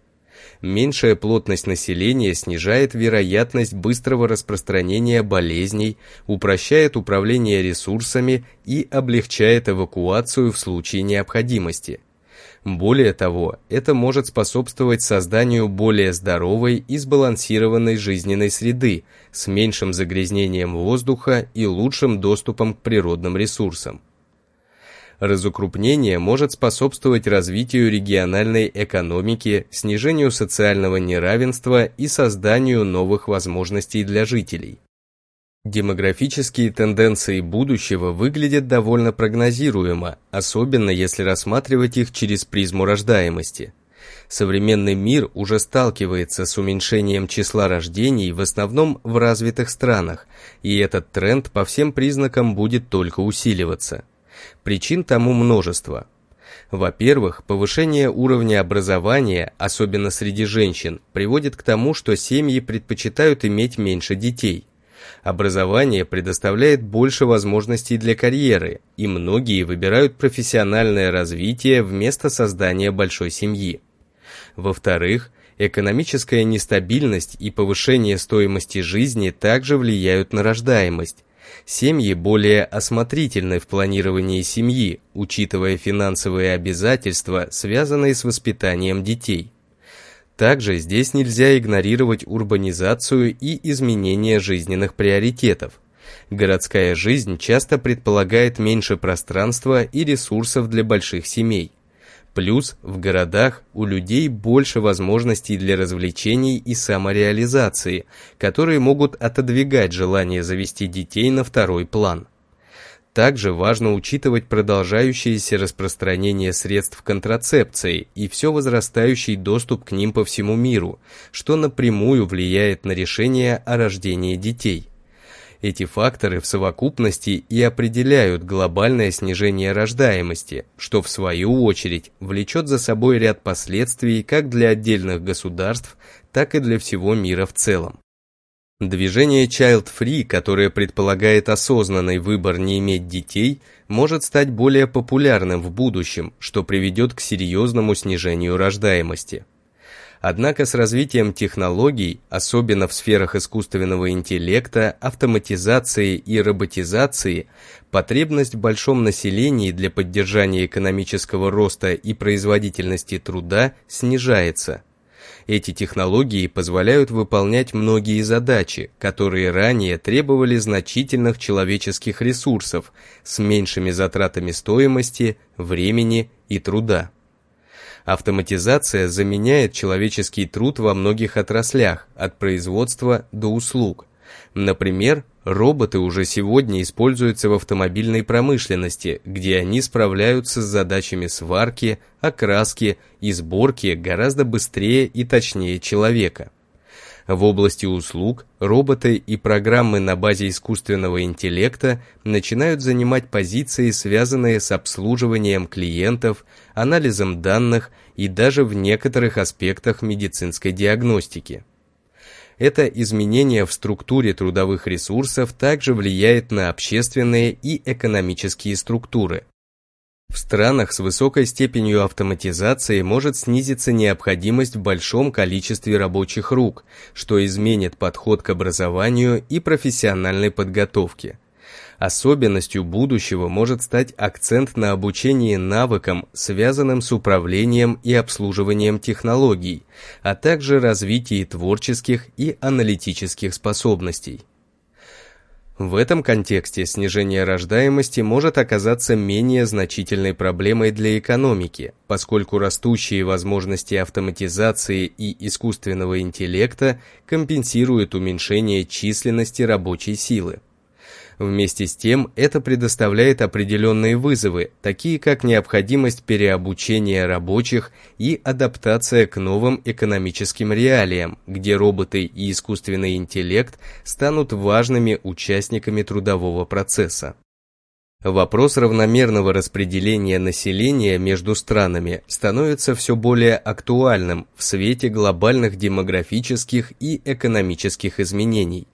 Меньшая плотность населения снижает вероятность быстрого распространения болезней, упрощает управление ресурсами и облегчает эвакуацию в случае необходимости. Более того, это может способствовать созданию более здоровой и сбалансированной жизненной среды с меньшим загрязнением воздуха и лучшим доступом к природным ресурсам. Разукрупнение может способствовать развитию региональной экономики, снижению социального неравенства и созданию новых возможностей для жителей. Демографические тенденции будущего выглядят довольно прогнозируемо, особенно если рассматривать их через призму рождаемости. Современный мир уже сталкивается с уменьшением числа рождений в основном в развитых странах, и этот тренд по всем признакам будет только усиливаться. Причин тому множество. Во-первых, повышение уровня образования, особенно среди женщин, приводит к тому, что семьи предпочитают иметь меньше детей. Образование предоставляет больше возможностей для карьеры, и многие выбирают профессиональное развитие вместо создания большой семьи. Во-вторых, экономическая нестабильность и повышение стоимости жизни также влияют на рождаемость, Семьи более осмотрительны в планировании семьи, учитывая финансовые обязательства, связанные с воспитанием детей. Также здесь нельзя игнорировать урбанизацию и изменение жизненных приоритетов. Городская жизнь часто предполагает меньше пространства и ресурсов для больших семей. Плюс в городах у людей больше возможностей для развлечений и самореализации, которые могут отодвигать желание завести детей на второй план. Также важно учитывать продолжающееся распространение средств контрацепции и все возрастающий доступ к ним по всему миру, что напрямую влияет на решение о рождении детей. Эти факторы в совокупности и определяют глобальное снижение рождаемости, что в свою очередь влечет за собой ряд последствий как для отдельных государств, так и для всего мира в целом. Движение Child Free, которое предполагает осознанный выбор не иметь детей, может стать более популярным в будущем, что приведет к серьезному снижению рождаемости. Однако с развитием технологий, особенно в сферах искусственного интеллекта, автоматизации и роботизации, потребность в большом населении для поддержания экономического роста и производительности труда снижается. Эти технологии позволяют выполнять многие задачи, которые ранее требовали значительных человеческих ресурсов с меньшими затратами стоимости, времени и труда. Автоматизация заменяет человеческий труд во многих отраслях, от производства до услуг. Например, роботы уже сегодня используются в автомобильной промышленности, где они справляются с задачами сварки, окраски и сборки гораздо быстрее и точнее человека. В области услуг роботы и программы на базе искусственного интеллекта начинают занимать позиции, связанные с обслуживанием клиентов, анализом данных и даже в некоторых аспектах медицинской диагностики. Это изменение в структуре трудовых ресурсов также влияет на общественные и экономические структуры. В странах с высокой степенью автоматизации может снизиться необходимость в большом количестве рабочих рук, что изменит подход к образованию и профессиональной подготовке. Особенностью будущего может стать акцент на обучении навыкам, связанным с управлением и обслуживанием технологий, а также развитии творческих и аналитических способностей. В этом контексте снижение рождаемости может оказаться менее значительной проблемой для экономики, поскольку растущие возможности автоматизации и искусственного интеллекта компенсируют уменьшение численности рабочей силы. Вместе с тем, это предоставляет определенные вызовы, такие как необходимость переобучения рабочих и адаптация к новым экономическим реалиям, где роботы и искусственный интеллект станут важными участниками трудового процесса. Вопрос равномерного распределения населения между странами становится все более актуальным в свете глобальных демографических и экономических изменений.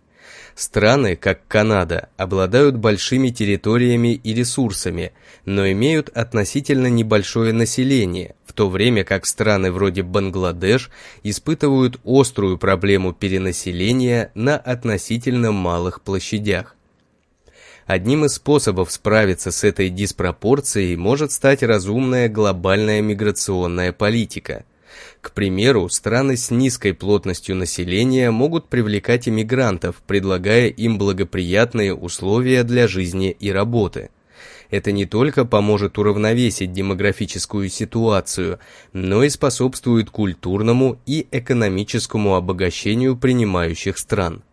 Страны, как Канада, обладают большими территориями и ресурсами, но имеют относительно небольшое население, в то время как страны вроде Бангладеш испытывают острую проблему перенаселения на относительно малых площадях. Одним из способов справиться с этой диспропорцией может стать разумная глобальная миграционная политика – к примеру, страны с низкой плотностью населения могут привлекать иммигрантов, предлагая им благоприятные условия для жизни и работы. Это не только поможет уравновесить демографическую ситуацию, но и способствует культурному и экономическому обогащению принимающих стран.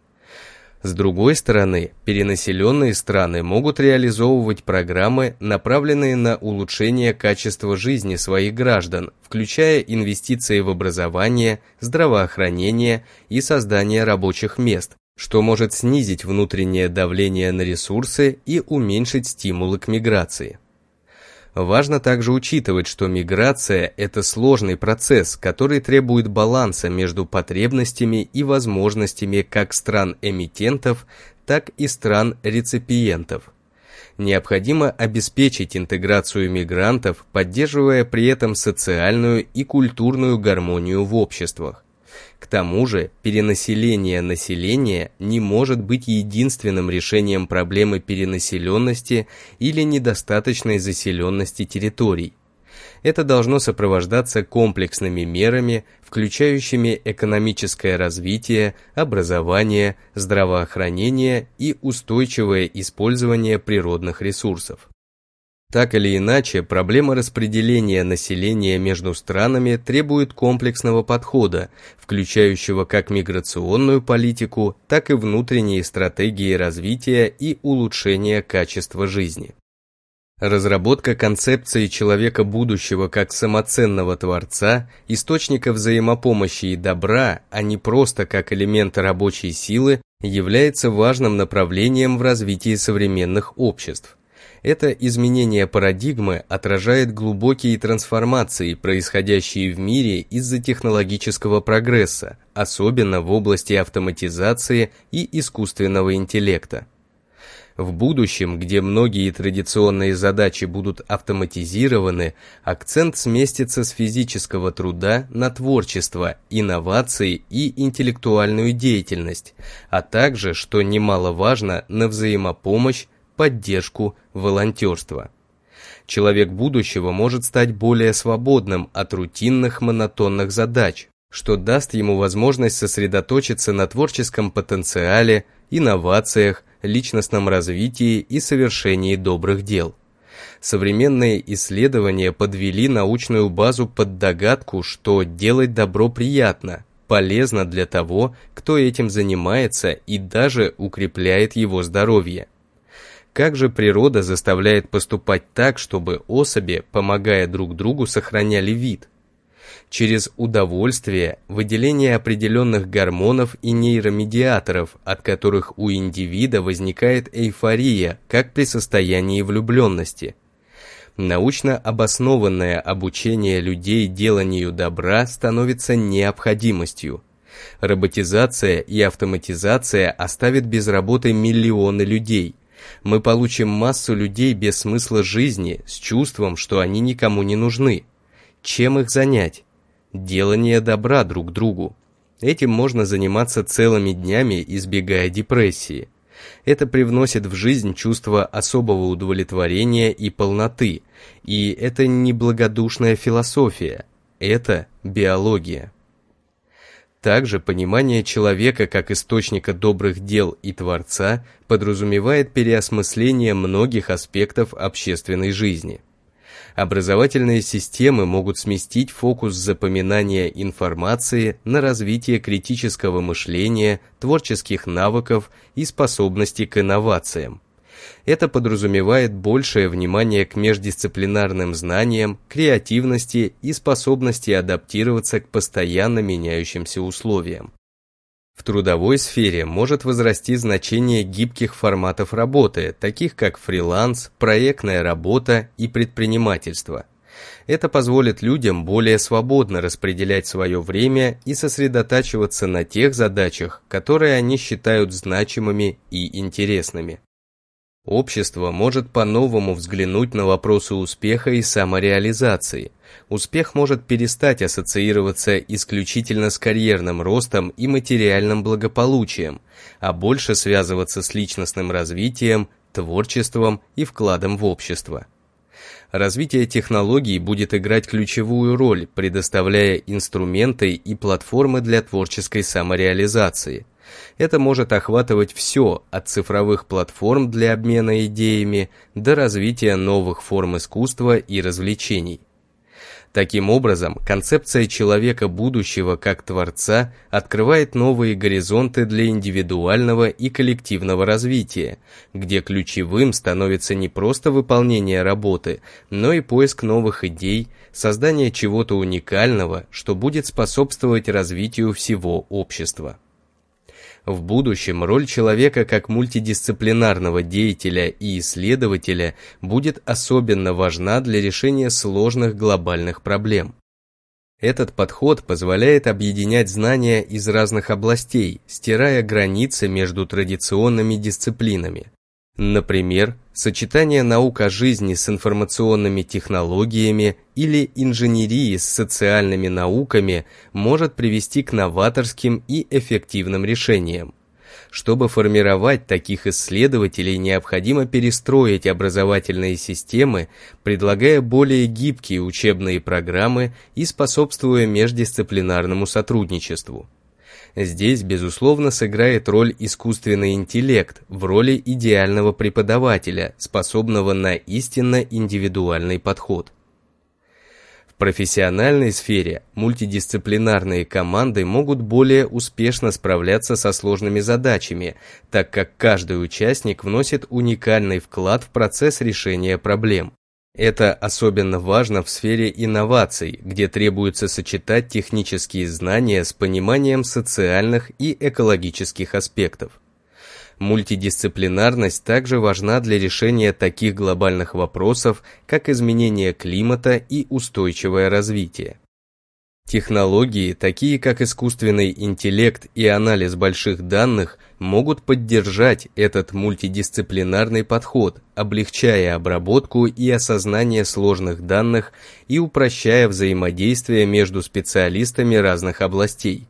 С другой стороны, перенаселенные страны могут реализовывать программы, направленные на улучшение качества жизни своих граждан, включая инвестиции в образование, здравоохранение и создание рабочих мест, что может снизить внутреннее давление на ресурсы и уменьшить стимулы к миграции. Важно также учитывать, что миграция – это сложный процесс, который требует баланса между потребностями и возможностями как стран-эмитентов, так и стран-реципиентов. Необходимо обеспечить интеграцию мигрантов, поддерживая при этом социальную и культурную гармонию в обществах. К тому же, перенаселение населения не может быть единственным решением проблемы перенаселенности или недостаточной заселенности территорий. Это должно сопровождаться комплексными мерами, включающими экономическое развитие, образование, здравоохранение и устойчивое использование природных ресурсов. Так или иначе, проблема распределения населения между странами требует комплексного подхода, включающего как миграционную политику, так и внутренние стратегии развития и улучшения качества жизни. Разработка концепции человека будущего как самоценного творца, источника взаимопомощи и добра, а не просто как элемента рабочей силы, является важным направлением в развитии современных обществ. Это изменение парадигмы отражает глубокие трансформации, происходящие в мире из-за технологического прогресса, особенно в области автоматизации и искусственного интеллекта. В будущем, где многие традиционные задачи будут автоматизированы, акцент сместится с физического труда на творчество, инновации и интеллектуальную деятельность, а также, что немаловажно, на взаимопомощь, поддержку, волонтерство. Человек будущего может стать более свободным от рутинных монотонных задач, что даст ему возможность сосредоточиться на творческом потенциале, инновациях, личностном развитии и совершении добрых дел. Современные исследования подвели научную базу под догадку, что делать добро приятно, полезно для того, кто этим занимается и даже укрепляет его здоровье. Как же природа заставляет поступать так, чтобы особи, помогая друг другу, сохраняли вид? Через удовольствие, выделение определенных гормонов и нейромедиаторов, от которых у индивида возникает эйфория, как при состоянии влюбленности. Научно обоснованное обучение людей деланию добра становится необходимостью. Роботизация и автоматизация оставят без работы миллионы людей – мы получим массу людей без смысла жизни, с чувством, что они никому не нужны. Чем их занять? Делание добра друг другу. Этим можно заниматься целыми днями, избегая депрессии. Это привносит в жизнь чувство особого удовлетворения и полноты, и это не благодушная философия, это биология. Также понимание человека как источника добрых дел и Творца подразумевает переосмысление многих аспектов общественной жизни. Образовательные системы могут сместить фокус запоминания информации на развитие критического мышления, творческих навыков и способности к инновациям. Это подразумевает большее внимание к междисциплинарным знаниям, креативности и способности адаптироваться к постоянно меняющимся условиям. В трудовой сфере может возрасти значение гибких форматов работы, таких как фриланс, проектная работа и предпринимательство. Это позволит людям более свободно распределять свое время и сосредотачиваться на тех задачах, которые они считают значимыми и интересными. Общество может по-новому взглянуть на вопросы успеха и самореализации. Успех может перестать ассоциироваться исключительно с карьерным ростом и материальным благополучием, а больше связываться с личностным развитием, творчеством и вкладом в общество. Развитие технологий будет играть ключевую роль, предоставляя инструменты и платформы для творческой самореализации – это может охватывать все, от цифровых платформ для обмена идеями до развития новых форм искусства и развлечений. Таким образом, концепция человека будущего как творца открывает новые горизонты для индивидуального и коллективного развития, где ключевым становится не просто выполнение работы, но и поиск новых идей, создание чего-то уникального, что будет способствовать развитию всего общества. В будущем роль человека как мультидисциплинарного деятеля и исследователя будет особенно важна для решения сложных глобальных проблем. Этот подход позволяет объединять знания из разных областей, стирая границы между традиционными дисциплинами. Например, сочетание наук о жизни с информационными технологиями или инженерии с социальными науками может привести к новаторским и эффективным решениям. Чтобы формировать таких исследователей, необходимо перестроить образовательные системы, предлагая более гибкие учебные программы и способствуя междисциплинарному сотрудничеству. Здесь, безусловно, сыграет роль искусственный интеллект в роли идеального преподавателя, способного на истинно индивидуальный подход. В профессиональной сфере мультидисциплинарные команды могут более успешно справляться со сложными задачами, так как каждый участник вносит уникальный вклад в процесс решения проблем. Это особенно важно в сфере инноваций, где требуется сочетать технические знания с пониманием социальных и экологических аспектов. Мультидисциплинарность также важна для решения таких глобальных вопросов, как изменение климата и устойчивое развитие. Технологии, такие как искусственный интеллект и анализ больших данных, могут поддержать этот мультидисциплинарный подход, облегчая обработку и осознание сложных данных и упрощая взаимодействие между специалистами разных областей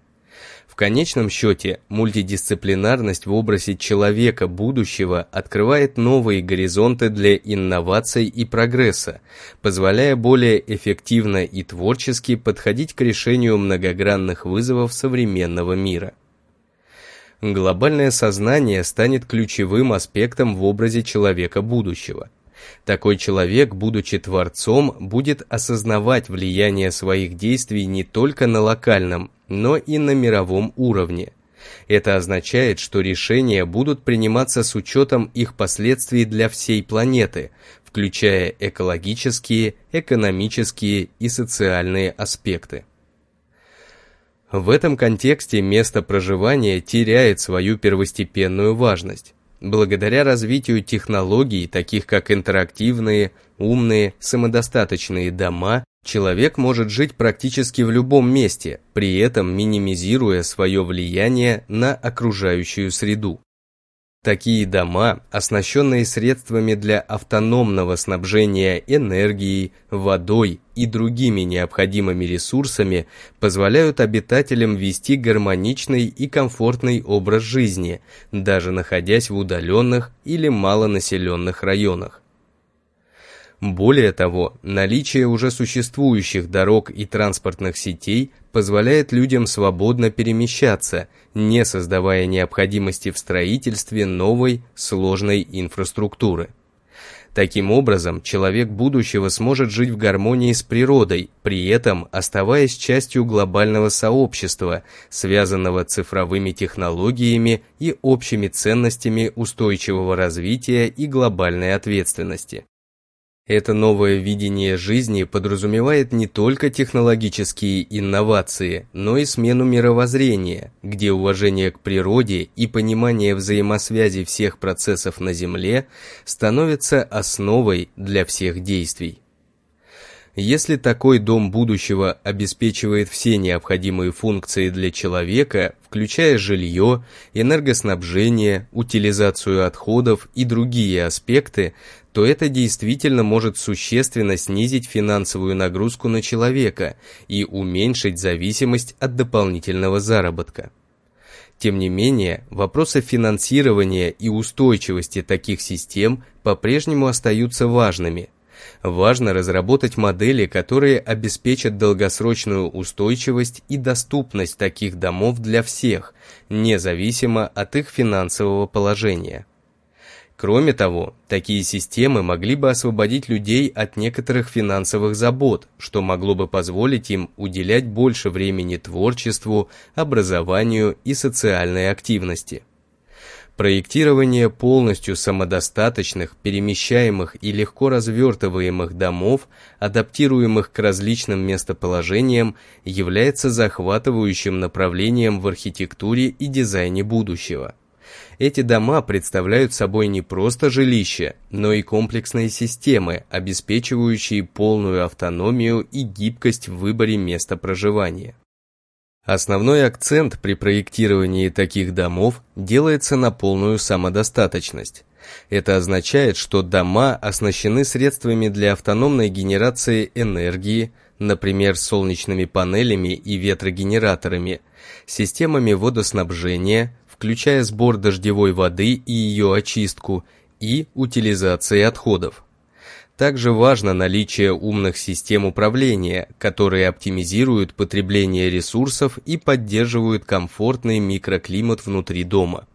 конечном счете, мультидисциплинарность в образе человека будущего открывает новые горизонты для инноваций и прогресса, позволяя более эффективно и творчески подходить к решению многогранных вызовов современного мира. Глобальное сознание станет ключевым аспектом в образе человека будущего – такой человек, будучи творцом, будет осознавать влияние своих действий не только на локальном, но и на мировом уровне. Это означает, что решения будут приниматься с учетом их последствий для всей планеты, включая экологические, экономические и социальные аспекты. В этом контексте место проживания теряет свою первостепенную важность. Благодаря развитию технологий, таких как интерактивные, умные, самодостаточные дома, человек может жить практически в любом месте, при этом минимизируя свое влияние на окружающую среду. Такие дома, оснащенные средствами для автономного снабжения энергией, водой и другими необходимыми ресурсами, позволяют обитателям вести гармоничный и комфортный образ жизни, даже находясь в удаленных или малонаселенных районах. Более того, наличие уже существующих дорог и транспортных сетей позволяет людям свободно перемещаться, не создавая необходимости в строительстве новой сложной инфраструктуры. Таким образом, человек будущего сможет жить в гармонии с природой, при этом оставаясь частью глобального сообщества, связанного цифровыми технологиями и общими ценностями устойчивого развития и глобальной ответственности. Это новое видение жизни подразумевает не только технологические инновации, но и смену мировоззрения, где уважение к природе и понимание взаимосвязи всех процессов на Земле становятся основой для всех действий. Если такой дом будущего обеспечивает все необходимые функции для человека, включая жилье, энергоснабжение, утилизацию отходов и другие аспекты, то это действительно может существенно снизить финансовую нагрузку на человека и уменьшить зависимость от дополнительного заработка. Тем не менее, вопросы финансирования и устойчивости таких систем по-прежнему остаются важными. Важно разработать модели, которые обеспечат долгосрочную устойчивость и доступность таких домов для всех, независимо от их финансового положения. Кроме того, такие системы могли бы освободить людей от некоторых финансовых забот, что могло бы позволить им уделять больше времени творчеству, образованию и социальной активности. Проектирование полностью самодостаточных, перемещаемых и легко развертываемых домов, адаптируемых к различным местоположениям, является захватывающим направлением в архитектуре и дизайне будущего. Эти дома представляют собой не просто жилища, но и комплексные системы, обеспечивающие полную автономию и гибкость в выборе места проживания. Основной акцент при проектировании таких домов делается на полную самодостаточность. Это означает, что дома оснащены средствами для автономной генерации энергии, например, солнечными панелями и ветрогенераторами, системами водоснабжения, включая сбор дождевой воды и ее очистку, и утилизации отходов. Также важно наличие умных систем управления, которые оптимизируют потребление ресурсов и поддерживают комфортный микроклимат внутри дома.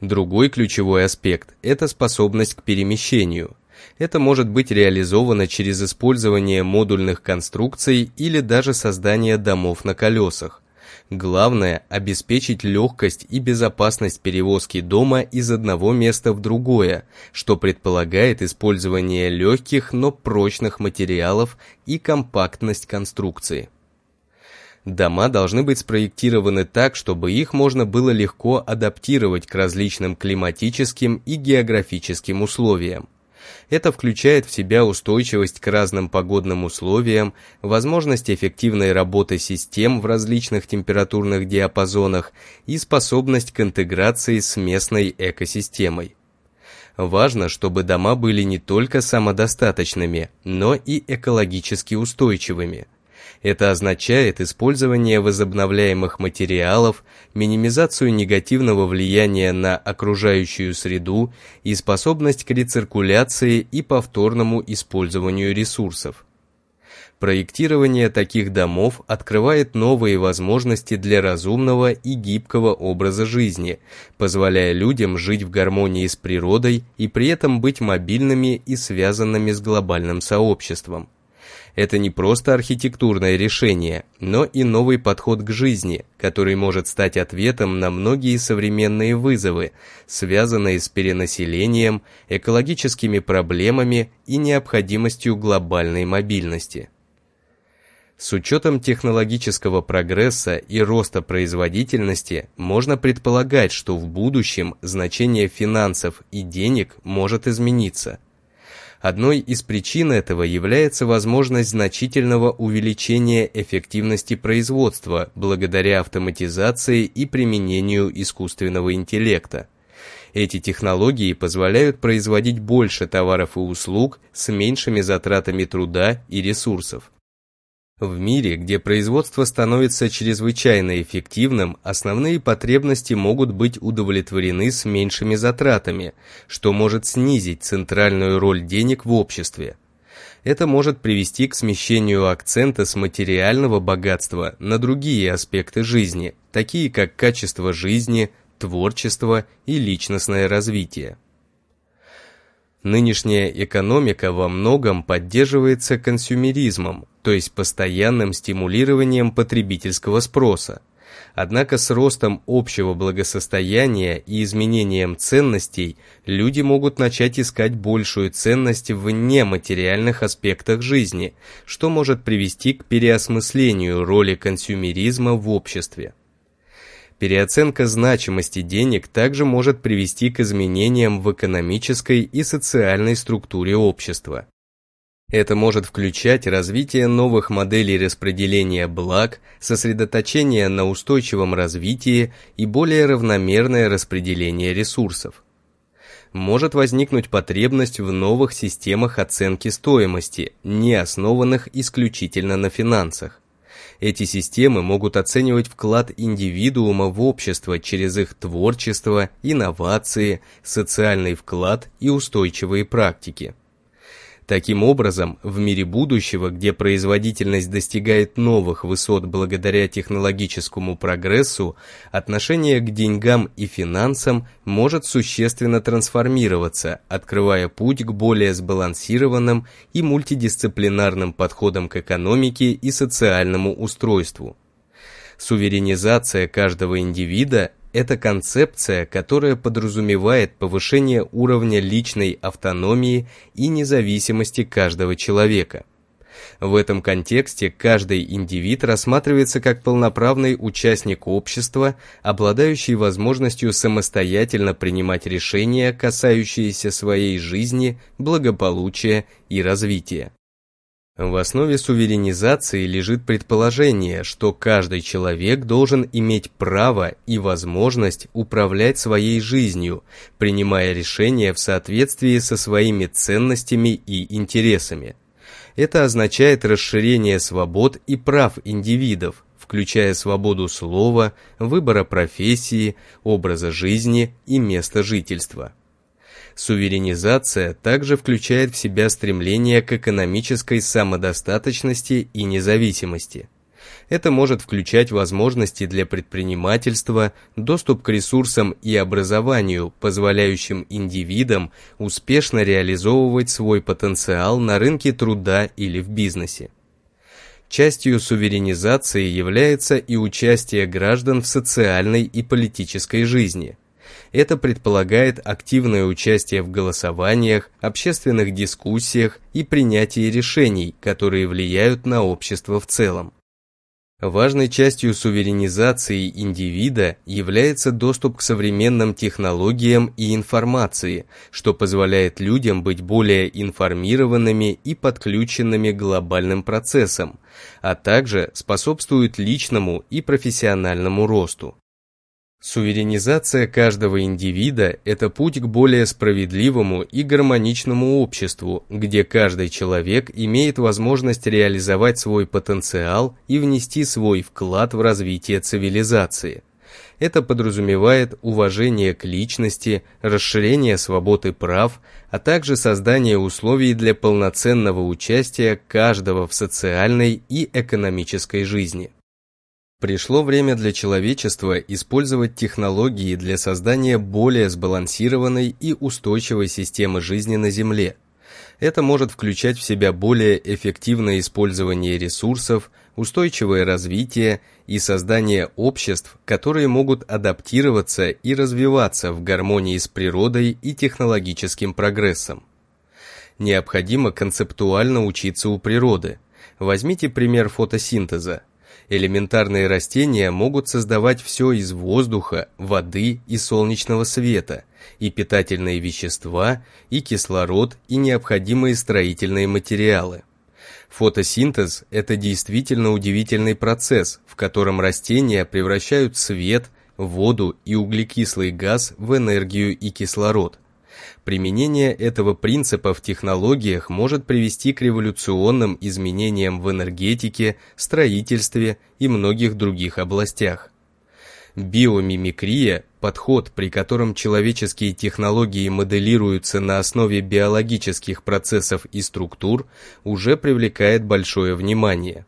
Другой ключевой аспект – это способность к перемещению. Это может быть реализовано через использование модульных конструкций или даже создание домов на колесах. Главное – обеспечить легкость и безопасность перевозки дома из одного места в другое, что предполагает использование легких, но прочных материалов и компактность конструкции. Дома должны быть спроектированы так, чтобы их можно было легко адаптировать к различным климатическим и географическим условиям. Это включает в себя устойчивость к разным погодным условиям, возможность эффективной работы систем в различных температурных диапазонах и способность к интеграции с местной экосистемой. Важно, чтобы дома были не только самодостаточными, но и экологически устойчивыми – это означает использование возобновляемых материалов, минимизацию негативного влияния на окружающую среду и способность к рециркуляции и повторному использованию ресурсов. Проектирование таких домов открывает новые возможности для разумного и гибкого образа жизни, позволяя людям жить в гармонии с природой и при этом быть мобильными и связанными с глобальным сообществом. Это не просто архитектурное решение, но и новый подход к жизни, который может стать ответом на многие современные вызовы, связанные с перенаселением, экологическими проблемами и необходимостью глобальной мобильности. С учетом технологического прогресса и роста производительности можно предполагать, что в будущем значение финансов и денег может измениться – Одной из причин этого является возможность значительного увеличения эффективности производства благодаря автоматизации и применению искусственного интеллекта. Эти технологии позволяют производить больше товаров и услуг с меньшими затратами труда и ресурсов. В мире, где производство становится чрезвычайно эффективным, основные потребности могут быть удовлетворены с меньшими затратами, что может снизить центральную роль денег в обществе. Это может привести к смещению акцента с материального богатства на другие аспекты жизни, такие как качество жизни, творчество и личностное развитие. Нынешняя экономика во многом поддерживается консюмеризмом, то есть постоянным стимулированием потребительского спроса. Однако с ростом общего благосостояния и изменением ценностей люди могут начать искать большую ценность в нематериальных аспектах жизни, что может привести к переосмыслению роли консюмеризма в обществе. Переоценка значимости денег также может привести к изменениям в экономической и социальной структуре общества. Это может включать развитие новых моделей распределения благ, сосредоточение на устойчивом развитии и более равномерное распределение ресурсов. Может возникнуть потребность в новых системах оценки стоимости, не основанных исключительно на финансах. Эти системы могут оценивать вклад индивидуума в общество через их творчество, инновации, социальный вклад и устойчивые практики. Таким образом, в мире будущего, где производительность достигает новых высот благодаря технологическому прогрессу, отношение к деньгам и финансам может существенно трансформироваться, открывая путь к более сбалансированным и мультидисциплинарным подходам к экономике и социальному устройству. Суверенизация каждого индивида это концепция, которая подразумевает повышение уровня личной автономии и независимости каждого человека. В этом контексте каждый индивид рассматривается как полноправный участник общества, обладающий возможностью самостоятельно принимать решения, касающиеся своей жизни, благополучия и развития. В основе суверенизации лежит предположение, что каждый человек должен иметь право и возможность управлять своей жизнью, принимая решения в соответствии со своими ценностями и интересами. Это означает расширение свобод и прав индивидов, включая свободу слова, выбора профессии, образа жизни и места жительства. Суверенизация также включает в себя стремление к экономической самодостаточности и независимости. Это может включать возможности для предпринимательства, доступ к ресурсам и образованию, позволяющим индивидам успешно реализовывать свой потенциал на рынке труда или в бизнесе. Частью суверенизации является и участие граждан в социальной и политической жизни – это предполагает активное участие в голосованиях, общественных дискуссиях и принятии решений, которые влияют на общество в целом. Важной частью суверенизации индивида является доступ к современным технологиям и информации, что позволяет людям быть более информированными и подключенными к глобальным процессам, а также способствует личному и профессиональному росту. Суверенизация каждого индивида – это путь к более справедливому и гармоничному обществу, где каждый человек имеет возможность реализовать свой потенциал и внести свой вклад в развитие цивилизации. Это подразумевает уважение к личности, расширение свобод и прав, а также создание условий для полноценного участия каждого в социальной и экономической жизни. Пришло время для человечества использовать технологии для создания более сбалансированной и устойчивой системы жизни на Земле. Это может включать в себя более эффективное использование ресурсов, устойчивое развитие и создание обществ, которые могут адаптироваться и развиваться в гармонии с природой и технологическим прогрессом. Необходимо концептуально учиться у природы. Возьмите пример фотосинтеза. Элементарные растения могут создавать все из воздуха, воды и солнечного света, и питательные вещества, и кислород, и необходимые строительные материалы. Фотосинтез – это действительно удивительный процесс, в котором растения превращают свет, воду и углекислый газ в энергию и кислород – Применение этого принципа в технологиях может привести к революционным изменениям в энергетике, строительстве и многих других областях. Биомимикрия – подход, при котором человеческие технологии моделируются на основе биологических процессов и структур, уже привлекает большое внимание.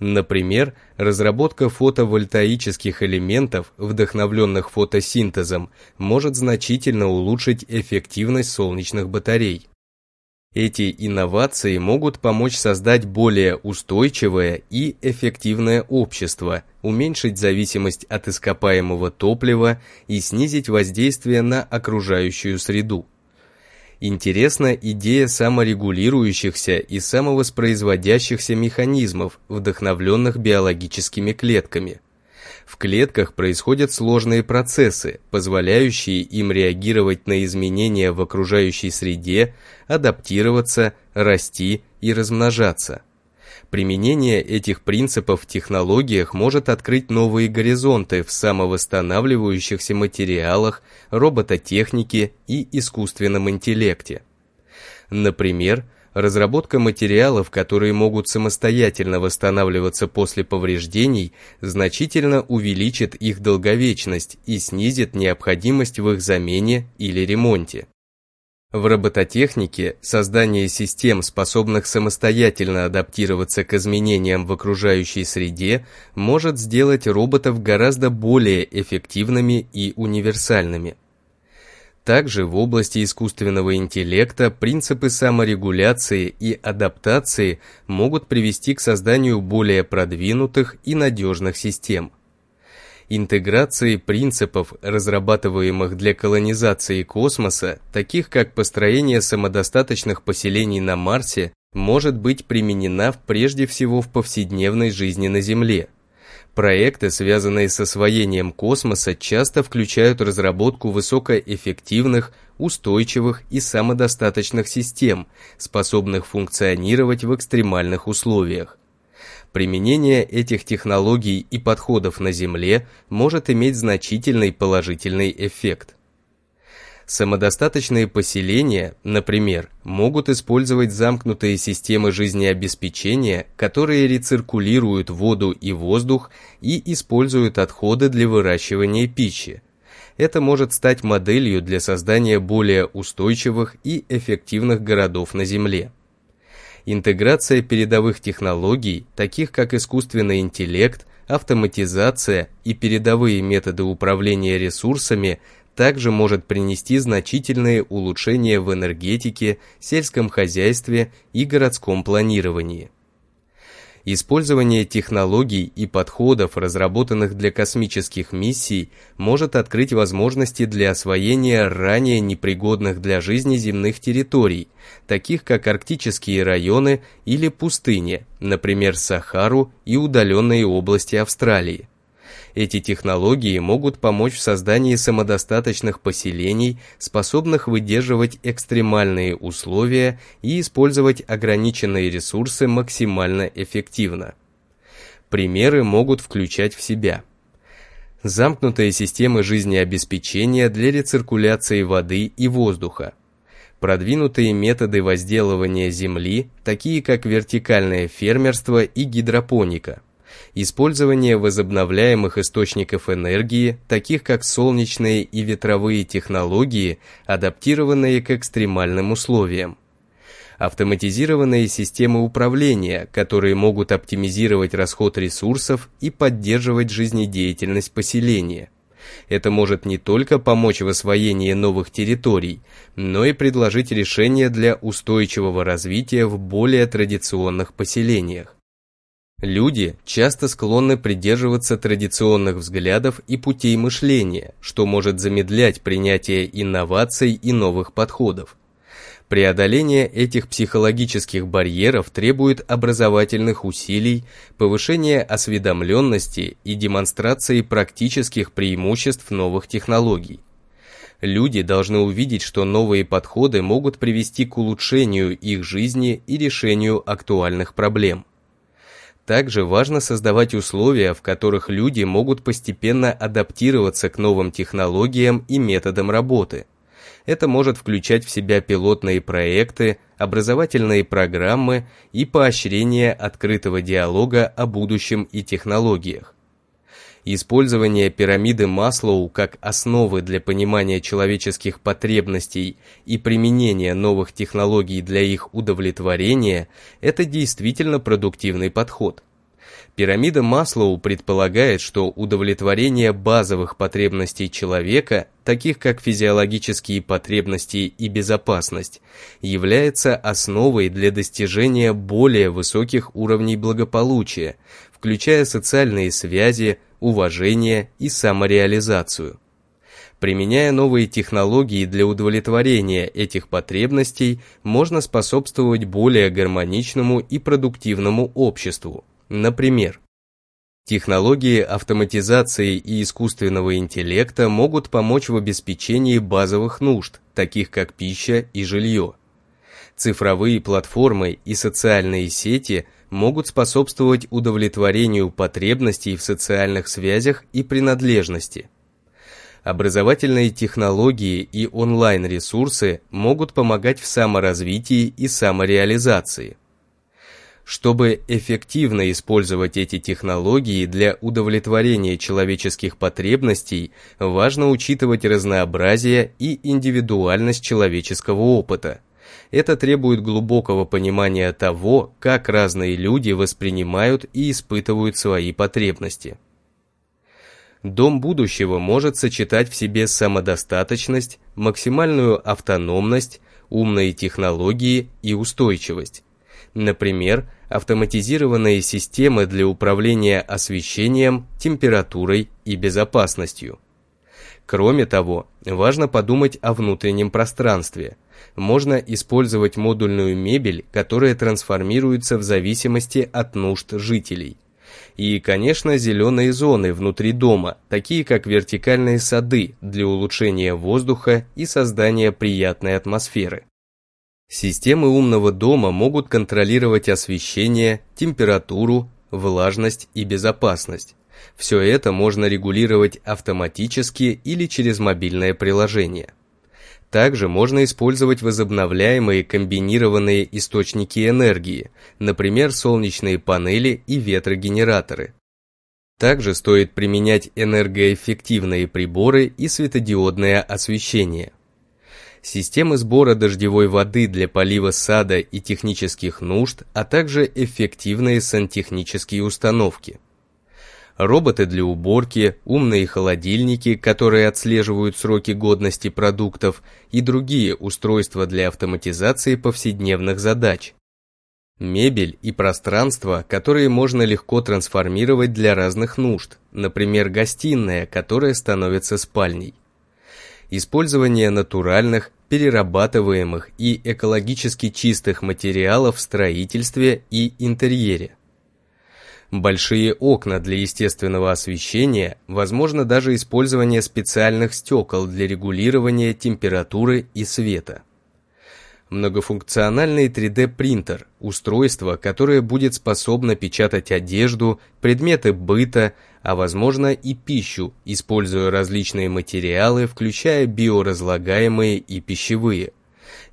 Например, разработка фотовольтаических элементов, вдохновленных фотосинтезом, может значительно улучшить эффективность солнечных батарей. Эти инновации могут помочь создать более устойчивое и эффективное общество, уменьшить зависимость от ископаемого топлива и снизить воздействие на окружающую среду. Интересна идея саморегулирующихся и самовоспроизводящихся механизмов, вдохновленных биологическими клетками – в клетках происходят сложные процессы, позволяющие им реагировать на изменения в окружающей среде, адаптироваться, расти и размножаться. Применение этих принципов в технологиях может открыть новые горизонты в самовосстанавливающихся материалах, робототехнике и искусственном интеллекте. Например, разработка материалов, которые могут самостоятельно восстанавливаться после повреждений, значительно увеличит их долговечность и снизит необходимость в их замене или ремонте. В робототехнике создание систем, способных самостоятельно адаптироваться к изменениям в окружающей среде, может сделать роботов гораздо более эффективными и универсальными. Также в области искусственного интеллекта принципы саморегуляции и адаптации могут привести к созданию более продвинутых и надежных систем. Интеграции принципов, разрабатываемых для колонизации космоса, таких как построение самодостаточных поселений на Марсе, может быть применена прежде всего в повседневной жизни на Земле – Проекты, связанные с освоением космоса, часто включают разработку высокоэффективных, устойчивых и самодостаточных систем, способных функционировать в экстремальных условиях. Применение этих технологий и подходов на Земле может иметь значительный положительный эффект. Самодостаточные поселения, например, могут использовать замкнутые системы жизнеобеспечения, которые рециркулируют воду и воздух и используют отходы для выращивания пищи. Это может стать моделью для создания более устойчивых и эффективных городов на Земле. Интеграция передовых технологий, таких как искусственный интеллект, автоматизация и передовые методы управления ресурсами – также может принести значительные улучшения в энергетике, сельском хозяйстве и городском планировании. Использование технологий и подходов, разработанных для космических миссий, может открыть возможности для освоения ранее непригодных для жизни земных территорий, таких как арктические районы или пустыни, например, Сахару и удаленные области Австралии. Эти технологии могут помочь в создании самодостаточных поселений, способных выдерживать экстремальные условия и использовать ограниченные ресурсы максимально эффективно. Примеры могут включать в себя замкнутые системы жизнеобеспечения для рециркуляции воды и воздуха, продвинутые методы возделывания земли, такие как вертикальное фермерство и гидропоника – использование возобновляемых источников энергии, таких как солнечные и ветровые технологии, адаптированные к экстремальным условиям. Автоматизированные системы управления, которые могут оптимизировать расход ресурсов и поддерживать жизнедеятельность поселения. Это может не только помочь в освоении новых территорий, но и предложить решения для устойчивого развития в более традиционных поселениях. Люди часто склонны придерживаться традиционных взглядов и путей мышления, что может замедлять принятие инноваций и новых подходов. Преодоление этих психологических барьеров требует образовательных усилий, повышения осведомленности и демонстрации практических преимуществ новых технологий. Люди должны увидеть, что новые подходы могут привести к улучшению их жизни и решению актуальных проблем. Также важно создавать условия, в которых люди могут постепенно адаптироваться к новым технологиям и методам работы. Это может включать в себя пилотные проекты, образовательные программы и поощрение открытого диалога о будущем и технологиях. Использование пирамиды Маслоу как основы для понимания человеческих потребностей и применение новых технологий для их удовлетворения – это действительно продуктивный подход. Пирамида Маслоу предполагает, что удовлетворение базовых потребностей человека, таких как физиологические потребности и безопасность, является основой для достижения более высоких уровней благополучия, включая социальные связи, уважение и самореализацию. Применяя новые технологии для удовлетворения этих потребностей, можно способствовать более гармоничному и продуктивному обществу. Например, технологии автоматизации и искусственного интеллекта могут помочь в обеспечении базовых нужд, таких как пища и жилье. Цифровые платформы и социальные сети – могут способствовать удовлетворению потребностей в социальных связях и принадлежности. Образовательные технологии и онлайн-ресурсы могут помогать в саморазвитии и самореализации. Чтобы эффективно использовать эти технологии для удовлетворения человеческих потребностей, важно учитывать разнообразие и индивидуальность человеческого опыта – это требует глубокого понимания того, как разные люди воспринимают и испытывают свои потребности. Дом будущего может сочетать в себе самодостаточность, максимальную автономность, умные технологии и устойчивость. Например, автоматизированные системы для управления освещением, температурой и безопасностью. Кроме того, важно подумать о внутреннем пространстве – можно использовать модульную мебель, которая трансформируется в зависимости от нужд жителей. И, конечно, зеленые зоны внутри дома, такие как вертикальные сады для улучшения воздуха и создания приятной атмосферы. Системы умного дома могут контролировать освещение, температуру, влажность и безопасность. Все это можно регулировать автоматически или через мобильное приложение. Также можно использовать возобновляемые комбинированные источники энергии, например, солнечные панели и ветрогенераторы. Также стоит применять энергоэффективные приборы и светодиодное освещение. Системы сбора дождевой воды для полива сада и технических нужд, а также эффективные сантехнические установки роботы для уборки, умные холодильники, которые отслеживают сроки годности продуктов и другие устройства для автоматизации повседневных задач. Мебель и пространство, которые можно легко трансформировать для разных нужд, например, гостиная, которая становится спальней. Использование натуральных, перерабатываемых и экологически чистых материалов в строительстве и интерьере большие окна для естественного освещения, возможно даже использование специальных стекол для регулирования температуры и света. Многофункциональный 3D-принтер – устройство, которое будет способно печатать одежду, предметы быта, а возможно и пищу, используя различные материалы, включая биоразлагаемые и пищевые –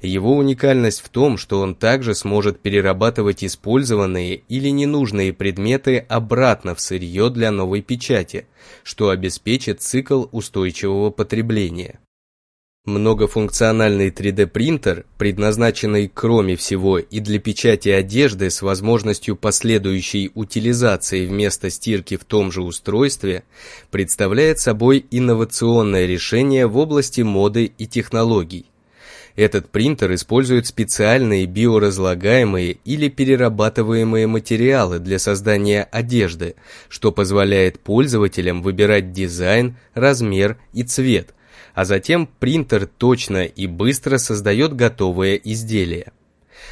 его уникальность в том, что он также сможет перерабатывать использованные или ненужные предметы обратно в сырье для новой печати, что обеспечит цикл устойчивого потребления. Многофункциональный 3D-принтер, предназначенный кроме всего и для печати одежды с возможностью последующей утилизации вместо стирки в том же устройстве, представляет собой инновационное решение в области моды и технологий. Этот принтер использует специальные биоразлагаемые или перерабатываемые материалы для создания одежды, что позволяет пользователям выбирать дизайн, размер и цвет, а затем принтер точно и быстро создает готовое изделие.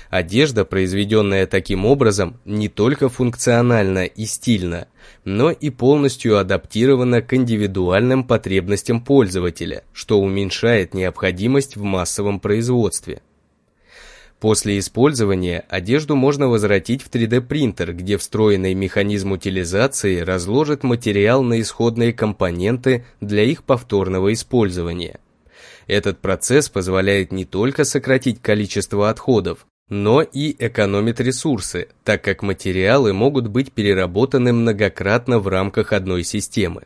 Одежда, произведенная таким образом, не только функциональна и стильна, но и полностью адаптирована к индивидуальным потребностям пользователя, что уменьшает необходимость в массовом производстве. После использования одежду можно возвратить в 3D-принтер, где встроенный механизм утилизации разложит материал на исходные компоненты для их повторного использования. Этот процесс позволяет не только сократить количество отходов, но и экономит ресурсы, так как материалы могут быть переработаны многократно в рамках одной системы.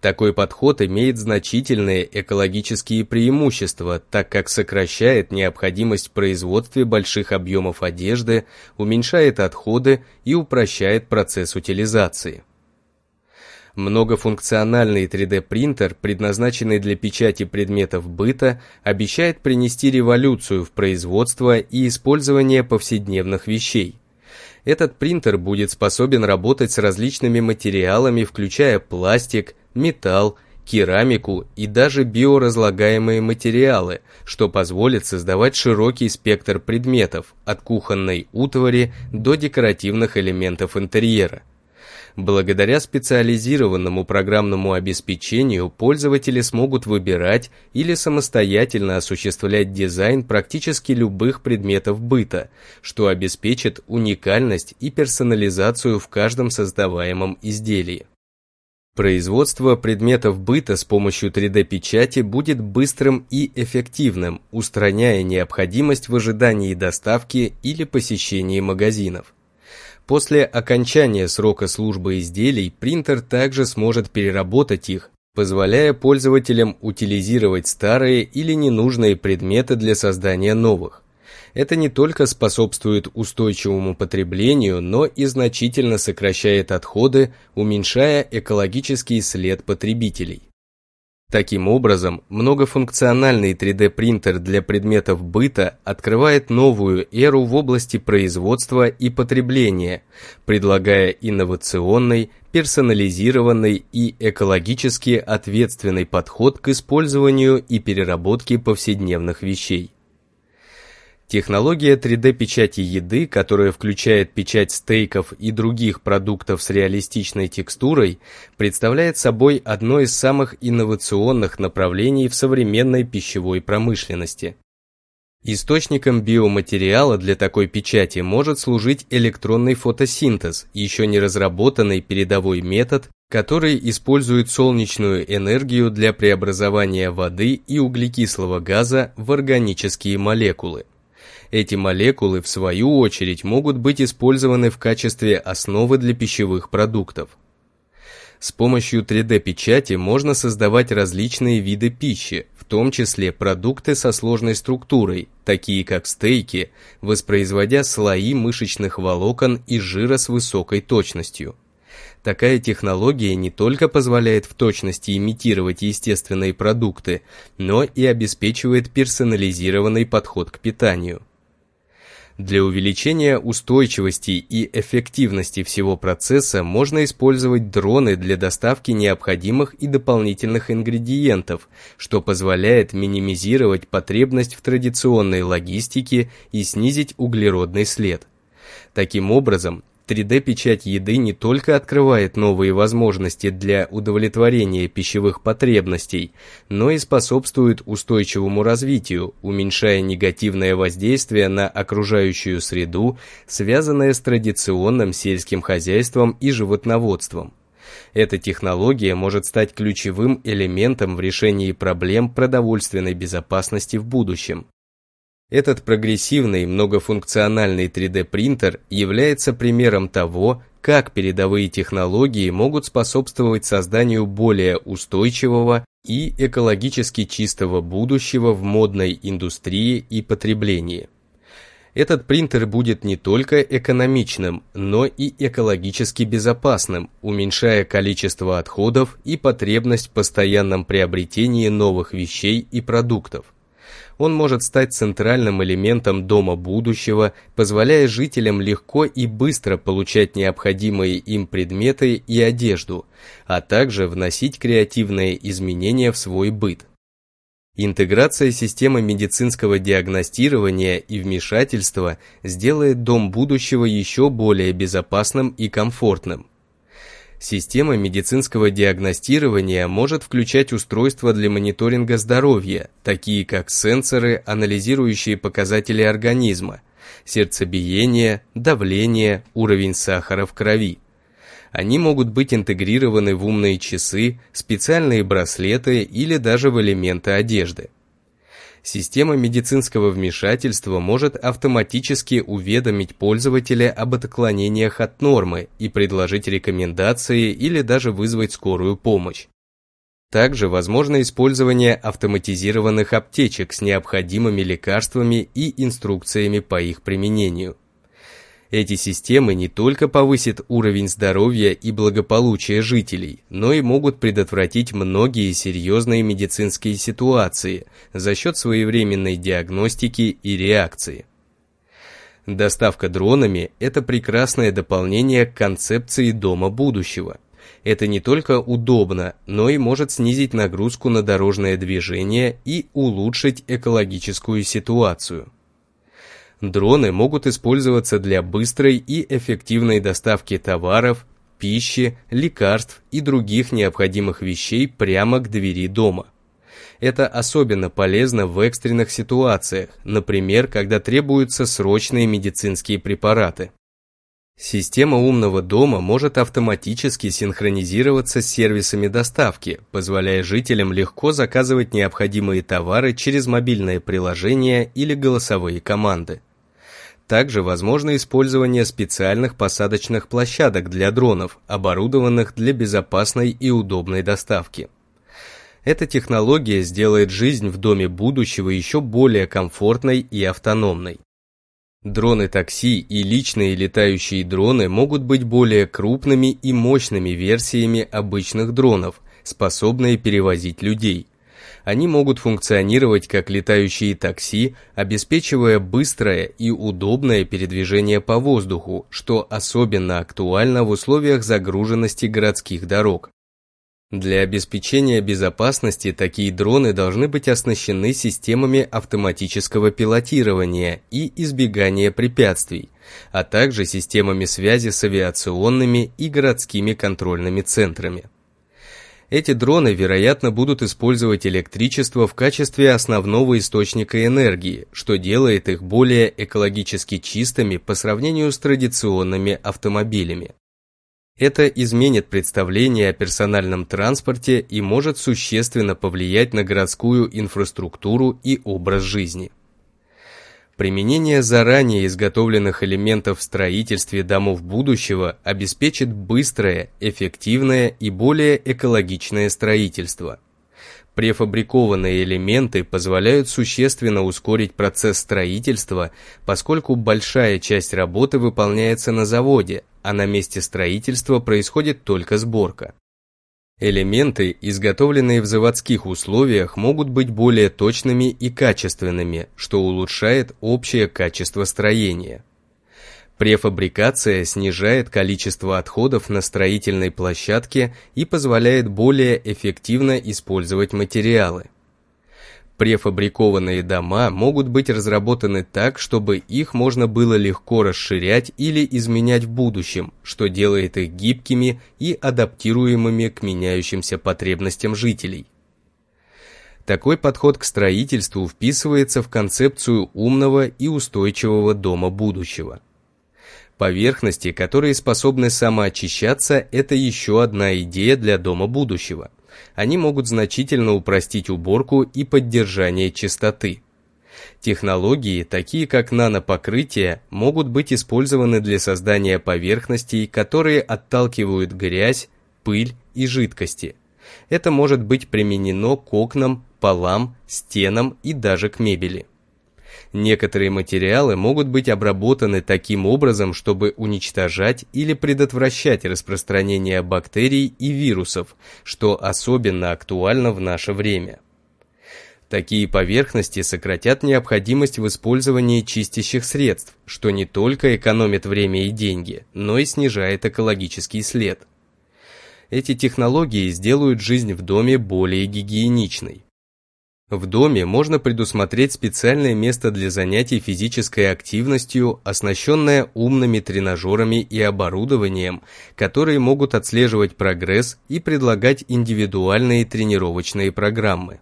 Такой подход имеет значительные экологические преимущества, так как сокращает необходимость в производстве больших объемов одежды, уменьшает отходы и упрощает процесс утилизации. Многофункциональный 3D-принтер, предназначенный для печати предметов быта, обещает принести революцию в производство и использование повседневных вещей. Этот принтер будет способен работать с различными материалами, включая пластик, металл, керамику и даже биоразлагаемые материалы, что позволит создавать широкий спектр предметов, от кухонной утвари до декоративных элементов интерьера. Благодаря специализированному программному обеспечению пользователи смогут выбирать или самостоятельно осуществлять дизайн практически любых предметов быта, что обеспечит уникальность и персонализацию в каждом создаваемом изделии. Производство предметов быта с помощью 3D-печати будет быстрым и эффективным, устраняя необходимость в ожидании доставки или посещении магазинов. После окончания срока службы изделий принтер также сможет переработать их, позволяя пользователям утилизировать старые или ненужные предметы для создания новых. Это не только способствует устойчивому потреблению, но и значительно сокращает отходы, уменьшая экологический след потребителей. Таким образом, многофункциональный 3D-принтер для предметов быта открывает новую эру в области производства и потребления, предлагая инновационный, персонализированный и экологически ответственный подход к использованию и переработке повседневных вещей. Технология 3D-печати еды, которая включает печать стейков и других продуктов с реалистичной текстурой, представляет собой одно из самых инновационных направлений в современной пищевой промышленности. Источником биоматериала для такой печати может служить электронный фотосинтез, еще не разработанный передовой метод, который использует солнечную энергию для преобразования воды и углекислого газа в органические молекулы. Эти молекулы, в свою очередь, могут быть использованы в качестве основы для пищевых продуктов. С помощью 3D-печати можно создавать различные виды пищи, в том числе продукты со сложной структурой, такие как стейки, воспроизводя слои мышечных волокон и жира с высокой точностью. Такая технология не только позволяет в точности имитировать естественные продукты, но и обеспечивает персонализированный подход к питанию. Для увеличения устойчивости и эффективности всего процесса можно использовать дроны для доставки необходимых и дополнительных ингредиентов, что позволяет минимизировать потребность в традиционной логистике и снизить углеродный след. Таким образом, 3D-печать еды не только открывает новые возможности для удовлетворения пищевых потребностей, но и способствует устойчивому развитию, уменьшая негативное воздействие на окружающую среду, связанное с традиционным сельским хозяйством и животноводством. Эта технология может стать ключевым элементом в решении проблем продовольственной безопасности в будущем. Этот прогрессивный многофункциональный 3D-принтер является примером того, как передовые технологии могут способствовать созданию более устойчивого и экологически чистого будущего в модной индустрии и потреблении. Этот принтер будет не только экономичным, но и экологически безопасным, уменьшая количество отходов и потребность в постоянном приобретении новых вещей и продуктов он может стать центральным элементом дома будущего, позволяя жителям легко и быстро получать необходимые им предметы и одежду, а также вносить креативные изменения в свой быт. Интеграция системы медицинского диагностирования и вмешательства сделает дом будущего еще более безопасным и комфортным. Система медицинского диагностирования может включать устройства для мониторинга здоровья, такие как сенсоры, анализирующие показатели организма, сердцебиение, давление, уровень сахара в крови. Они могут быть интегрированы в умные часы, специальные браслеты или даже в элементы одежды. Система медицинского вмешательства может автоматически уведомить пользователя об отклонениях от нормы и предложить рекомендации или даже вызвать скорую помощь. Также возможно использование автоматизированных аптечек с необходимыми лекарствами и инструкциями по их применению. Эти системы не только повысят уровень здоровья и благополучия жителей, но и могут предотвратить многие серьезные медицинские ситуации за счет своевременной диагностики и реакции. Доставка дронами – это прекрасное дополнение к концепции дома будущего. Это не только удобно, но и может снизить нагрузку на дорожное движение и улучшить экологическую ситуацию. Дроны могут использоваться для быстрой и эффективной доставки товаров, пищи, лекарств и других необходимых вещей прямо к двери дома. Это особенно полезно в экстренных ситуациях, например, когда требуются срочные медицинские препараты. Система умного дома может автоматически синхронизироваться с сервисами доставки, позволяя жителям легко заказывать необходимые товары через мобильное приложение или голосовые команды. Также возможно использование специальных посадочных площадок для дронов, оборудованных для безопасной и удобной доставки. Эта технология сделает жизнь в доме будущего еще более комфортной и автономной. Дроны-такси и личные летающие дроны могут быть более крупными и мощными версиями обычных дронов, способные перевозить людей они могут функционировать как летающие такси, обеспечивая быстрое и удобное передвижение по воздуху, что особенно актуально в условиях загруженности городских дорог. Для обеспечения безопасности такие дроны должны быть оснащены системами автоматического пилотирования и избегания препятствий, а также системами связи с авиационными и городскими контрольными центрами. Эти дроны, вероятно, будут использовать электричество в качестве основного источника энергии, что делает их более экологически чистыми по сравнению с традиционными автомобилями. Это изменит представление о персональном транспорте и может существенно повлиять на городскую инфраструктуру и образ жизни. Применение заранее изготовленных элементов в строительстве домов будущего обеспечит быстрое, эффективное и более экологичное строительство. Префабрикованные элементы позволяют существенно ускорить процесс строительства, поскольку большая часть работы выполняется на заводе, а на месте строительства происходит только сборка. Элементы, изготовленные в заводских условиях, могут быть более точными и качественными, что улучшает общее качество строения. Префабрикация снижает количество отходов на строительной площадке и позволяет более эффективно использовать материалы. Префабрикованные дома могут быть разработаны так, чтобы их можно было легко расширять или изменять в будущем, что делает их гибкими и адаптируемыми к меняющимся потребностям жителей. Такой подход к строительству вписывается в концепцию умного и устойчивого дома будущего. Поверхности, которые способны самоочищаться, это еще одна идея для дома будущего – они могут значительно упростить уборку и поддержание чистоты. Технологии, такие как нанопокрытие, могут быть использованы для создания поверхностей, которые отталкивают грязь, пыль и жидкости. Это может быть применено к окнам, полам, стенам и даже к мебели. Некоторые материалы могут быть обработаны таким образом, чтобы уничтожать или предотвращать распространение бактерий и вирусов, что особенно актуально в наше время. Такие поверхности сократят необходимость в использовании чистящих средств, что не только экономит время и деньги, но и снижает экологический след. Эти технологии сделают жизнь в доме более гигиеничной. В доме можно предусмотреть специальное место для занятий физической активностью, оснащенное умными тренажерами и оборудованием, которые могут отслеживать прогресс и предлагать индивидуальные тренировочные программы.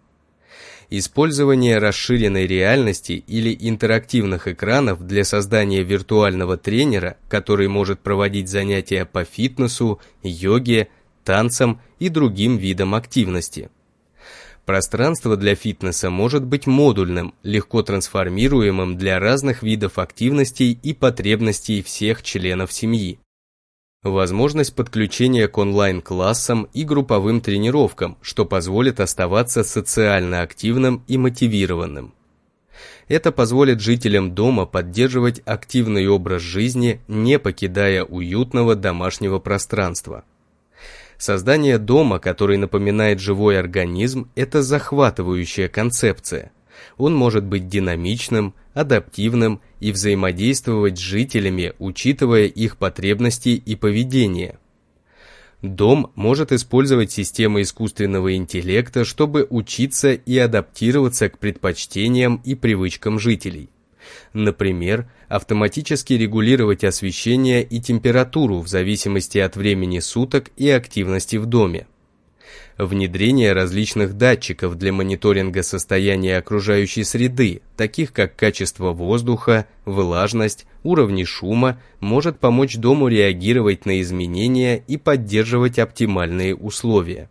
Использование расширенной реальности или интерактивных экранов для создания виртуального тренера, который может проводить занятия по фитнесу, йоге, танцам и другим видам активности – Пространство для фитнеса может быть модульным, легко трансформируемым для разных видов активностей и потребностей всех членов семьи. Возможность подключения к онлайн-классам и групповым тренировкам, что позволит оставаться социально активным и мотивированным. Это позволит жителям дома поддерживать активный образ жизни, не покидая уютного домашнего пространства. Создание дома, который напоминает живой организм, это захватывающая концепция. Он может быть динамичным, адаптивным и взаимодействовать с жителями, учитывая их потребности и поведение. Дом может использовать системы искусственного интеллекта, чтобы учиться и адаптироваться к предпочтениям и привычкам жителей. Например, автоматически регулировать освещение и температуру в зависимости от времени суток и активности в доме. Внедрение различных датчиков для мониторинга состояния окружающей среды, таких как качество воздуха, влажность, уровни шума, может помочь дому реагировать на изменения и поддерживать оптимальные условия.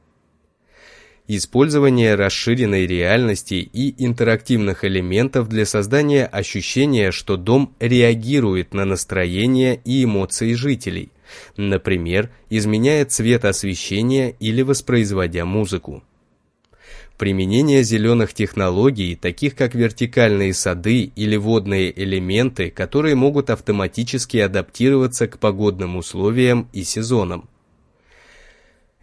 Использование расширенной реальности и интерактивных элементов для создания ощущения, что дом реагирует на настроение и эмоции жителей, например, изменяя цвет освещения или воспроизводя музыку. Применение зеленых технологий, таких как вертикальные сады или водные элементы, которые могут автоматически адаптироваться к погодным условиям и сезонам.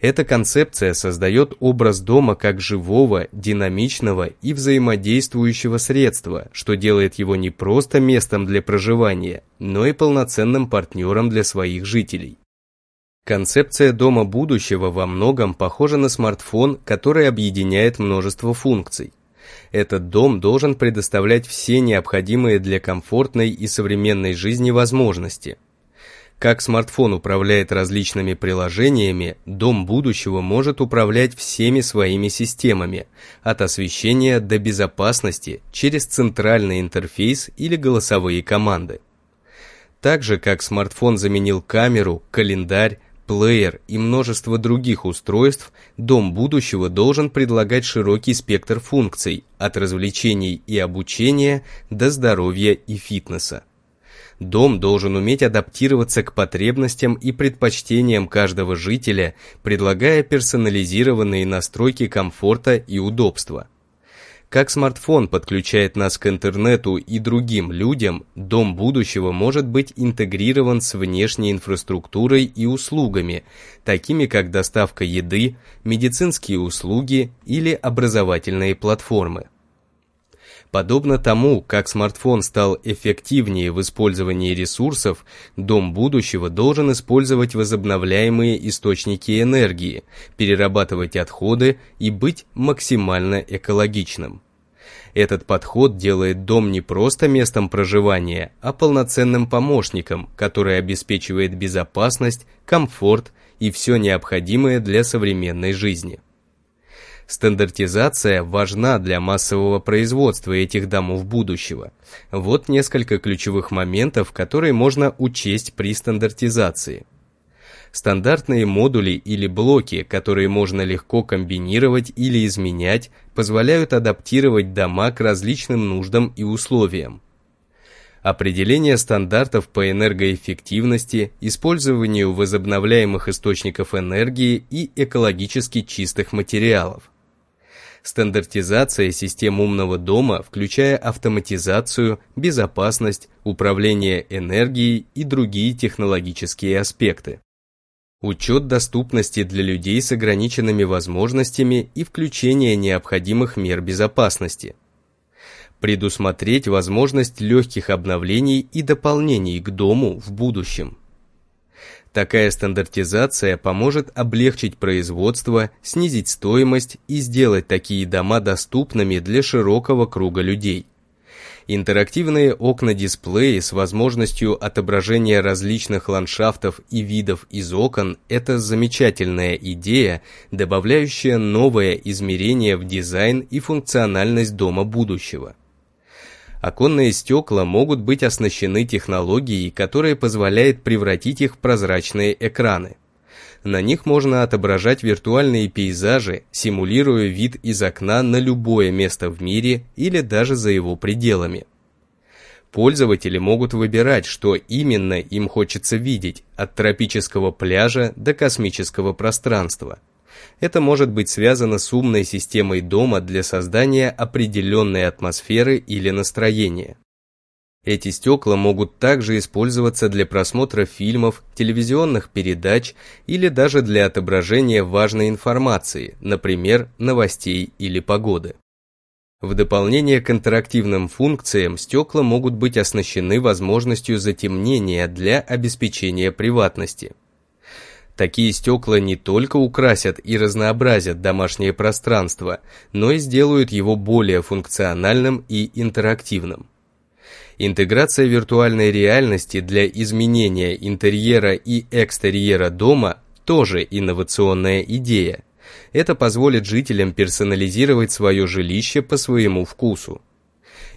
Эта концепция создает образ дома как живого, динамичного и взаимодействующего средства, что делает его не просто местом для проживания, но и полноценным партнером для своих жителей. Концепция дома будущего во многом похожа на смартфон, который объединяет множество функций. Этот дом должен предоставлять все необходимые для комфортной и современной жизни возможности – как смартфон управляет различными приложениями, дом будущего может управлять всеми своими системами, от освещения до безопасности через центральный интерфейс или голосовые команды. Так же, как смартфон заменил камеру, календарь, плеер и множество других устройств, дом будущего должен предлагать широкий спектр функций, от развлечений и обучения до здоровья и фитнеса. Дом должен уметь адаптироваться к потребностям и предпочтениям каждого жителя, предлагая персонализированные настройки комфорта и удобства. Как смартфон подключает нас к интернету и другим людям, дом будущего может быть интегрирован с внешней инфраструктурой и услугами, такими как доставка еды, медицинские услуги или образовательные платформы. Подобно тому, как смартфон стал эффективнее в использовании ресурсов, дом будущего должен использовать возобновляемые источники энергии, перерабатывать отходы и быть максимально экологичным. Этот подход делает дом не просто местом проживания, а полноценным помощником, который обеспечивает безопасность, комфорт и все необходимое для современной жизни. Стандартизация важна для массового производства этих домов будущего. Вот несколько ключевых моментов, которые можно учесть при стандартизации. Стандартные модули или блоки, которые можно легко комбинировать или изменять, позволяют адаптировать дома к различным нуждам и условиям. Определение стандартов по энергоэффективности, использованию возобновляемых источников энергии и экологически чистых материалов стандартизация систем умного дома, включая автоматизацию, безопасность, управление энергией и другие технологические аспекты. Учет доступности для людей с ограниченными возможностями и включение необходимых мер безопасности. Предусмотреть возможность легких обновлений и дополнений к дому в будущем. Такая стандартизация поможет облегчить производство, снизить стоимость и сделать такие дома доступными для широкого круга людей. Интерактивные окна-дисплеи с возможностью отображения различных ландшафтов и видов из окон – это замечательная идея, добавляющая новое измерение в дизайн и функциональность дома будущего. Оконные стекла могут быть оснащены технологией, которая позволяет превратить их в прозрачные экраны. На них можно отображать виртуальные пейзажи, симулируя вид из окна на любое место в мире или даже за его пределами. Пользователи могут выбирать, что именно им хочется видеть, от тропического пляжа до космического пространства. Это может быть связано с умной системой дома для создания определенной атмосферы или настроения. Эти стекла могут также использоваться для просмотра фильмов, телевизионных передач или даже для отображения важной информации, например, новостей или погоды. В дополнение к интерактивным функциям стекла могут быть оснащены возможностью затемнения для обеспечения приватности. Такие стекла не только украсят и разнообразят домашнее пространство, но и сделают его более функциональным и интерактивным. Интеграция виртуальной реальности для изменения интерьера и экстерьера дома тоже инновационная идея. Это позволит жителям персонализировать свое жилище по своему вкусу.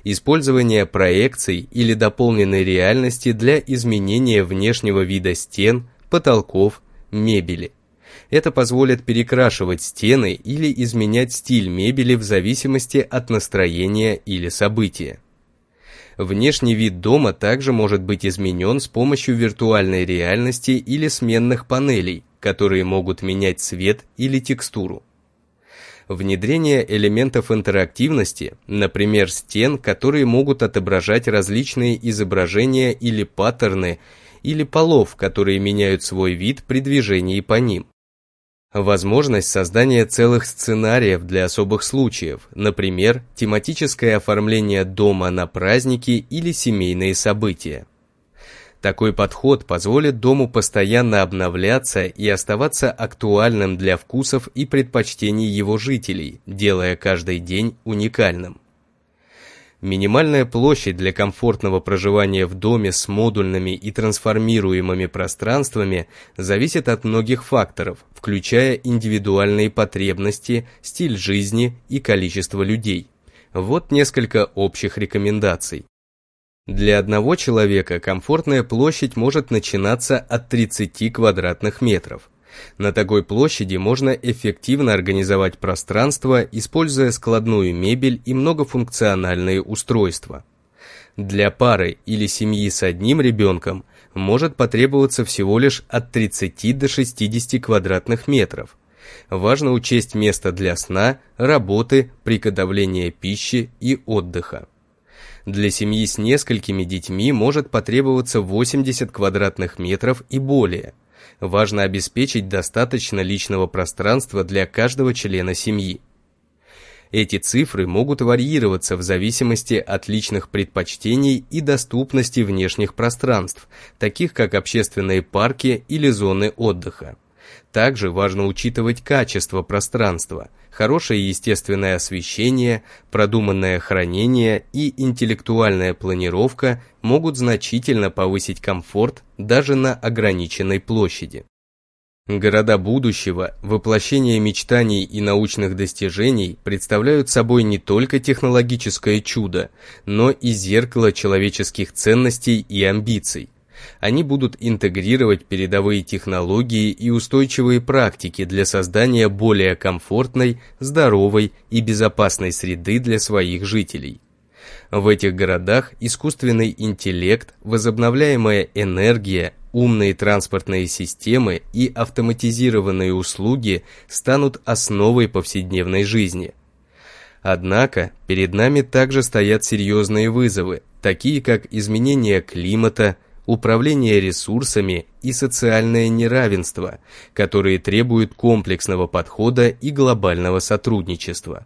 Использование проекций или дополненной реальности для изменения внешнего вида стен, потолков, мебели. Это позволит перекрашивать стены или изменять стиль мебели в зависимости от настроения или события. Внешний вид дома также может быть изменен с помощью виртуальной реальности или сменных панелей, которые могут менять цвет или текстуру. Внедрение элементов интерактивности, например, стен, которые могут отображать различные изображения или паттерны, или полов, которые меняют свой вид при движении по ним. Возможность создания целых сценариев для особых случаев, например, тематическое оформление дома на праздники или семейные события. Такой подход позволит дому постоянно обновляться и оставаться актуальным для вкусов и предпочтений его жителей, делая каждый день уникальным. Минимальная площадь для комфортного проживания в доме с модульными и трансформируемыми пространствами зависит от многих факторов, включая индивидуальные потребности, стиль жизни и количество людей. Вот несколько общих рекомендаций. Для одного человека комфортная площадь может начинаться от 30 квадратных метров – на такой площади можно эффективно организовать пространство, используя складную мебель и многофункциональные устройства. Для пары или семьи с одним ребенком может потребоваться всего лишь от 30 до 60 квадратных метров. Важно учесть место для сна, работы, приготовления пищи и отдыха. Для семьи с несколькими детьми может потребоваться 80 квадратных метров и более – важно обеспечить достаточно личного пространства для каждого члена семьи. Эти цифры могут варьироваться в зависимости от личных предпочтений и доступности внешних пространств, таких как общественные парки или зоны отдыха. Также важно учитывать качество пространства, хорошее естественное освещение, продуманное хранение и интеллектуальная планировка могут значительно повысить комфорт даже на ограниченной площади. Города будущего, воплощение мечтаний и научных достижений представляют собой не только технологическое чудо, но и зеркало человеческих ценностей и амбиций. Они будут интегрировать передовые технологии и устойчивые практики для создания более комфортной, здоровой и безопасной среды для своих жителей. В этих городах искусственный интеллект, возобновляемая энергия, умные транспортные системы и автоматизированные услуги станут основой повседневной жизни. Однако перед нами также стоят серьезные вызовы, такие как изменение климата, управление ресурсами и социальное неравенство, которые требуют комплексного подхода и глобального сотрудничества.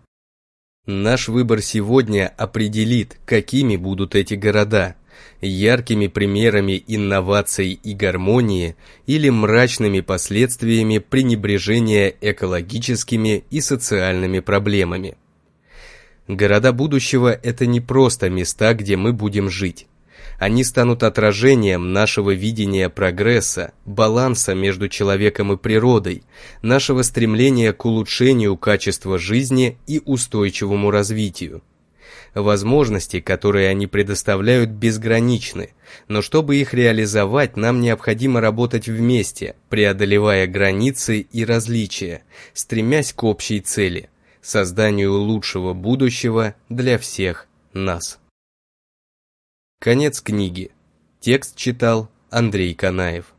Наш выбор сегодня определит, какими будут эти города, яркими примерами инноваций и гармонии или мрачными последствиями пренебрежения экологическими и социальными проблемами. Города будущего – это не просто места, где мы будем жить. Они станут отражением нашего видения прогресса, баланса между человеком и природой, нашего стремления к улучшению качества жизни и устойчивому развитию. Возможности, которые они предоставляют, безграничны, но чтобы их реализовать, нам необходимо работать вместе, преодолевая границы и различия, стремясь к общей цели – созданию лучшего будущего для всех нас. Конец книги. Текст читал Андрей Канаев.